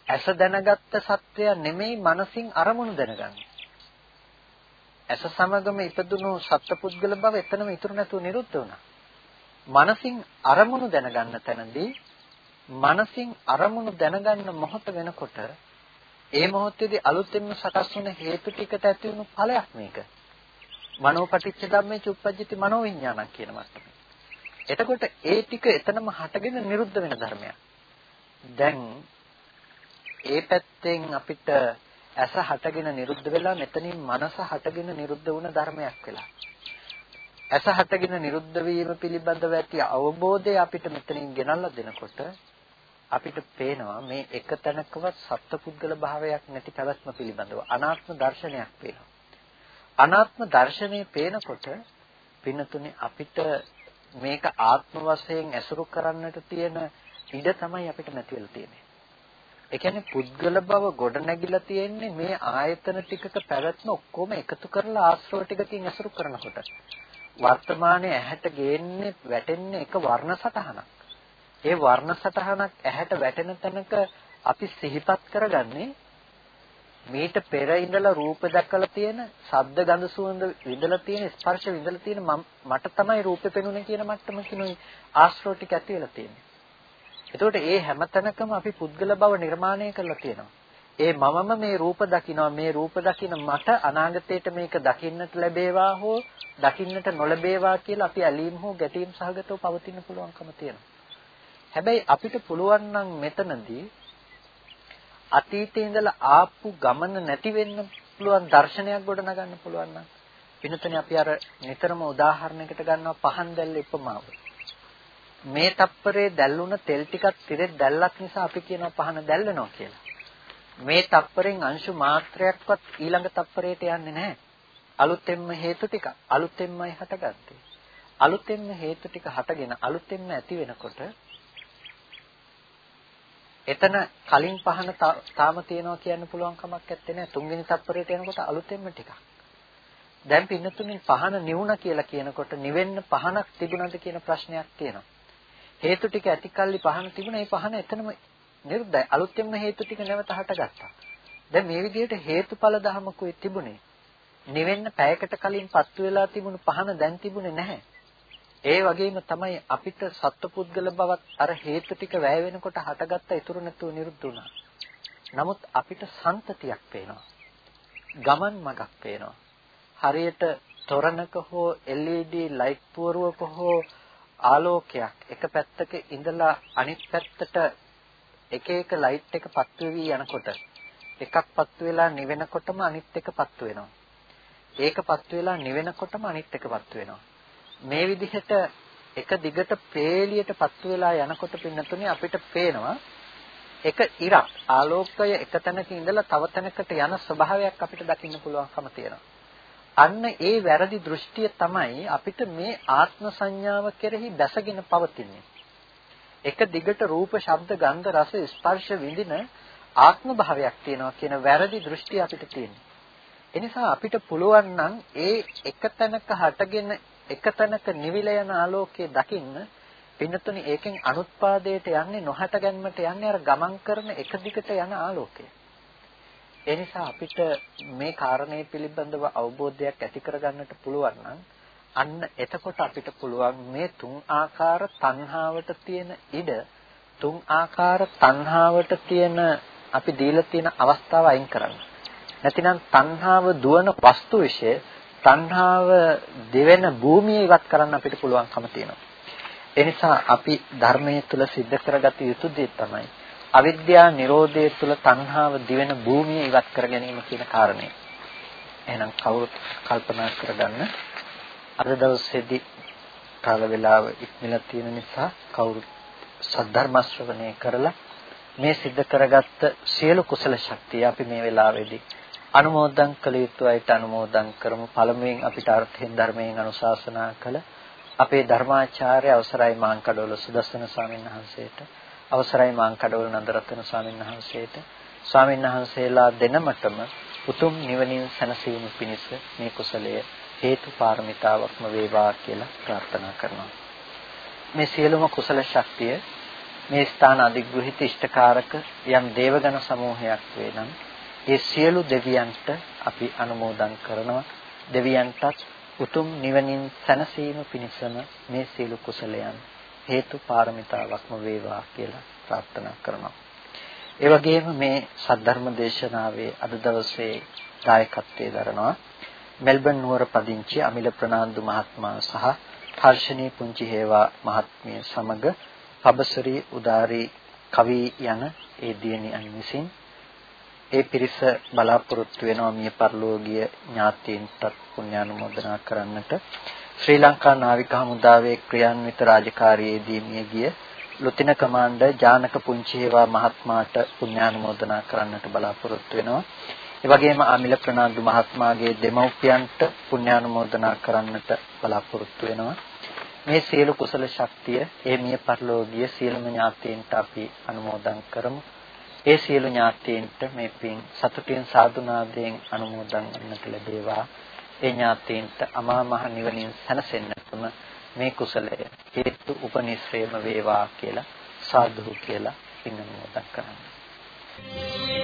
ඇස දැනගත්ත සත්‍යය නෙමෙයි මනසින් අරමුණු දැනගන්නේ. ඇස සමගම ඉපදුණු සත්පුද්ගල භව එතනම ඉතුරු නැතුව නිරුද්ධ වුණා. මනසින් අරමුණු දැනගන්න තැනදී මනසින් අරමුණු දැනගන්න මොහොත වෙනකොට ඒ මොහොතේදී අලුතෙන්ම සකස් වුණ හේතු ටිකට ඇති වුණු ඵලයක් මේක. මනෝපටිච්ච ධම්මේ චුප්පජ්ජති මනෝවිඤ්ඤාණක් කියන මට්ටමේ. එතකොට ඒ ටික එතනම හටගෙන නිරුද්ධ වෙන ධර්මයක්. දැන් ඒ පැත්තෙන් අපිට ඇස හටගෙන නිරුද්ධ වෙලා මෙතනින් මනස හටගෙන නිරුද්ධ වුණ ධර්මයක් වෙලා. ඇස හටගෙන නිරුද්ධ වීම පිළිබඳව ඇති අවබෝධය අපිට මෙතනින් ගෙනල්ලා දෙනකොට අපිට පේනවා මේ එක තැනකවත් සත්පුද්ගල භාවයක් නැති පැවැත්ම පිළිබඳව අනාත්ම දර්ශනයක් පේනවා. අනාත්ම දර්ශනය පේනකොට පින්නතුනේ අපිට මේක ආත්ම වශයෙන් ඇසුරු කරන්නට තියෙන ඉඩ තමයි අපිට නැති වෙලා තියෙන්නේ. ඒ කියන්නේ පුද්ගල බව ගොඩ නැගිලා තියෙන්නේ මේ ආයතන ටිකක පැවැත්ම ඔක්කොම එකතු කරලා ආශ්‍රව ටිකකින් ඇසුරු කරනකොට. වර්තමානයේ ඇහැට ගේන්නේ වැටෙන්නේ එක වර්ණ සටහනක්. ඒ වර්ණ සටහනක් ඇහැට වැටෙන තැනක අපි සිහිපත් කරගන්නේ මීට පෙර ඉඳලා රූප දැකලා තියෙන, ශබ්ද ගඳ සුවඳ විඳලා තියෙන, ස්පර්ශ විඳලා තියෙන මට තමයි රූපේ පෙනුනේ කියන මට්ටමකිනුයි ආශ්‍රව ටික ඇති වෙලා තියෙන්නේ. එතකොට ඒ හැමතැනකම අපි පුද්ගල බව නිර්මාණය කරලා තියෙනවා. ඒ මමම මේ රූප දකිනවා මේ රූප දකින මට අනාගතයට මේක දකින්නට ලැබේවා හෝ දකින්නට නොලැබේවා කියලා අපි ඇලීම් හෝ ගැටීම් සහගතව පවතින්න පුළුවන්කම තියෙනවා. හැබැයි අපිට පුළුවන් නම් මෙතනදී අතීතේ ඉඳලා ආපු ගමන නැති වෙන්න පුළුවන් දර්ශනයක් ගොඩනගන්න පුළුවන් නම් වෙනතනේ අපි අර නිතරම උදාහරණයකට ගන්නවා පහන් දැල්ල උපමාව. මේ තප්පරේ දැල්ුණ තෙල් ටිකක් තිරෙත් දැල්ලක් නිසා අපි කියනවා පහන දැල්වෙනවා කියලා. මේ තප්පරෙන් අංශු මාත්‍රයක්වත් ඊළඟ තප්පරයට යන්නේ නැහැ. අලුතෙන්ම හේතු ටික අලුතෙන්මයි හටගත්තේ. අලුතෙන්ම හේතු ටික හටගෙන අලුතෙන්ම ඇති වෙනකොට එතන කලින් පහන තාම තියෙනවා කියන්න පුළුවන් කමක් නැත්තේ නෑ තුන්වෙනි තප්පරයට එනකොට අලුතෙන්ම ටිකක්. දැන් පින්නතුමින් පහන නිවුණ කියලා කියනකොට නිවෙන්න පහනක් තිබුණද කියන ප්‍රශ්නයක් තියෙනවා. හේතු ටික ඇතිකල්ලි පහන තිබුණා ඒ පහන එතනම නිරුද්ධයි. අලුතෙන්ම හේතු ටික නැවත හටගත්තා. දැන් මේ විදිහට හේතුඵල ධමකුයි තිබුණේ. නිවෙන්න පැයකට කලින් පත්තු වෙලා තිබුණු පහන දැන් තිබුණේ නැහැ. ඒ වගේම තමයි අපිට සත්පුද්ගල බවත් අර හේතු ටික වැය වෙනකොට හටගත්ත ඉතුරු නැතුව නිරුද්ධ වුණා. නමුත් අපිට සන්තතියක් පේනවා. ගමන් මගක් පේනවා. හරියට තොරණක හෝ LED ලයිට් පුවරුවක හෝ ආලෝකයක් එක පැත්තක ඉඳලා අනිත් පැත්තට එක එක ලයිට් එක පත්තු වෙවි යනකොට එකක් පත්තු වෙලා නිවෙනකොටම අනිත් එක පත්තු වෙනවා. ඒක පත්තු වෙලා නිවෙනකොටම අනිත් එක පත්තු වෙනවා. මේ විදිහට එක දිගට පේලියට පත්තු වෙලා යනකොට පින්නතුනේ අපිට පේනවා එක ඉරක් ආලෝකය එක තැනක ඉඳලා තව තැනකට යන ස්වභාවයක් අපිට දකින්න පුළුවන්කම තියෙනවා. අන්න ඒ වැරදි දෘෂ්ටිය තමයි අපිට මේ ආත්ම සංඥාව කෙරෙහි දැසගෙන පවතින්නේ. එක දිගට රූප, ශබ්ද, ගන්ධ, රස, ස්පර්ශ විඳින ආත්ම භාවයක් තියෙනවා කියන වැරදි දෘෂ්ටිය අපිට තියෙනවා. එනිසා අපිට පුළුවන් නම් ඒ එක තැනක හටගෙන එක තැනක නිවිල යන ආලෝකයේ දකින්න පින්නතුනි ඒකෙන් අනුත්පාදයට යන්නේ නොහට ගැනීමට යන්නේ අර ගමන් කරන එක දිගට යන ආලෝකය. ඒ නිසා අපිට මේ කාරණේ පිළිබඳව අවබෝධයක් ඇති කරගන්නට පුළුවන් නම් අන්න එතකොට අපිට පුළුවන් මේ තුන් ආකාර තණ්හාවට තියෙන ඉඩ තුන් ආකාර තණ්හාවට තියෙන අපි දීලා තියෙන අවස්ථාව අයින් කරන්න. නැතිනම් තණ්හාව දුවන වස්තු વિશે තණ්හාව දෙවෙන භූමිය ඉවත් කරන්න අපිට පුළුවන්කම තියෙනවා. ඒ නිසා අපි ධර්මයේ තුල සිද්ධ කරගත යුතු දේ තමයි අවිද්‍යා නිරෝධය තුළ තණ්හාව දිවෙන භූමිය ඉවත් කර ගැනීම කියන කාරණය. එහෙනම් කවුරුත් කල්පනා කරගන්න අද දවසේදී කාල වේලාව ඉක්මනලා තියෙන නිසා කවුරුත් සද්ධර්ම ශ්‍රවණය කරලා මේ සිද්ධ කරගත්ත සියලු කුසල ශක්තිය අපි මේ වෙලාවේදී අනුමෝදන් කළ යුතු අයට අනුමෝදන් කරමු. පළමුවෙන් අපිට අර්ථයෙන් ධර්මයෙන් අනුශාසනා කළ අපේ ධර්මාචාර්ය අවසරයි මාංකඩවල සුදස්සන ස්වාමීන් වහන්සේට අවසරයි මාං කඩවල නන්දරත්න ස්වාමීන් වහන්සේට ස්වාමීන් වහන්සේලා දෙනමතම උතුම් නිවනින් සැනසීම පිණිස මේ කුසලය හේතු පාරමිතාවක්ම වේවා කියලා ප්‍රාර්ථනා කරනවා. මේ සියලුම කුසල ශක්තිය මේ ස්ථාන අධිග්‍රහිත ඉෂ්ඨකාරක යම් දේවගණ සමූහයක් වේ නම් ඒ සියලු දෙවියන්ට අපි අනුමෝදන් කරනවා දෙවියන්ටත් උතුම් නිවනින් සැනසීම පිණිසම මේ සියලු කුසලයන් හේතු පාරමිතාවක්ම වේවා කියලා ප්‍රාර්ථනා කරනවා. ඒ වගේම මේ සද්ධර්ම දේශනාවේ අද දවසේ දායකත්වයේ දරනවා මෙල්බන් නුවර පදිංචි අමිල ප්‍රනාන්දු මහත්මයා සහ හර්ෂණී පුංචි හේවා මහත්මිය සමග පබසරි උදාරි කවි යන ඒ දියණියන් විසින් ඒ පිරිස බලාපොරොත්තු වෙනවා මිය පරලෝකීය ඥාතීන්ට පුණ්‍යානුමෝදනා කරන්නට ශ්‍රී ලංකා නාවික හමුදාවේ ක්‍රියාන්විත රාජකාරියේදී මියගිය ලුතින කමාන්ඩර් ජානක පුංචිහේවා මහත්මයාට පුණ්‍යානුමෝදනා කරන්නට බලාපොරොත්තු වෙනවා. ඒ වගේම අමිල ප්‍රනාන්දු මහත්මයාගේ දෙමව්පියන්ට පුණ්‍යානුමෝදනා කරන්නට බලාපොරොත්තු වෙනවා. මේ සියලු කුසල ශක්තිය ඒ මිය පරලෝකීය සියලුම ඥාතීන්ට අපි අනුමෝදන් කරමු. ඒ සියලු ඥාතීන්ට මේ පින් සතුටින් සාදුනාදයෙන් අනුමෝදන් වන්නට ලැබේවා. ඒ ඥාතීන්ට අමා මහ නිවනින් සැනසෙන්නටම මේ කුසලය හේතු උපනිශ්‍රේම වේවා කියලා සාදු කියලා පින් අනුමෝදන් කරනවා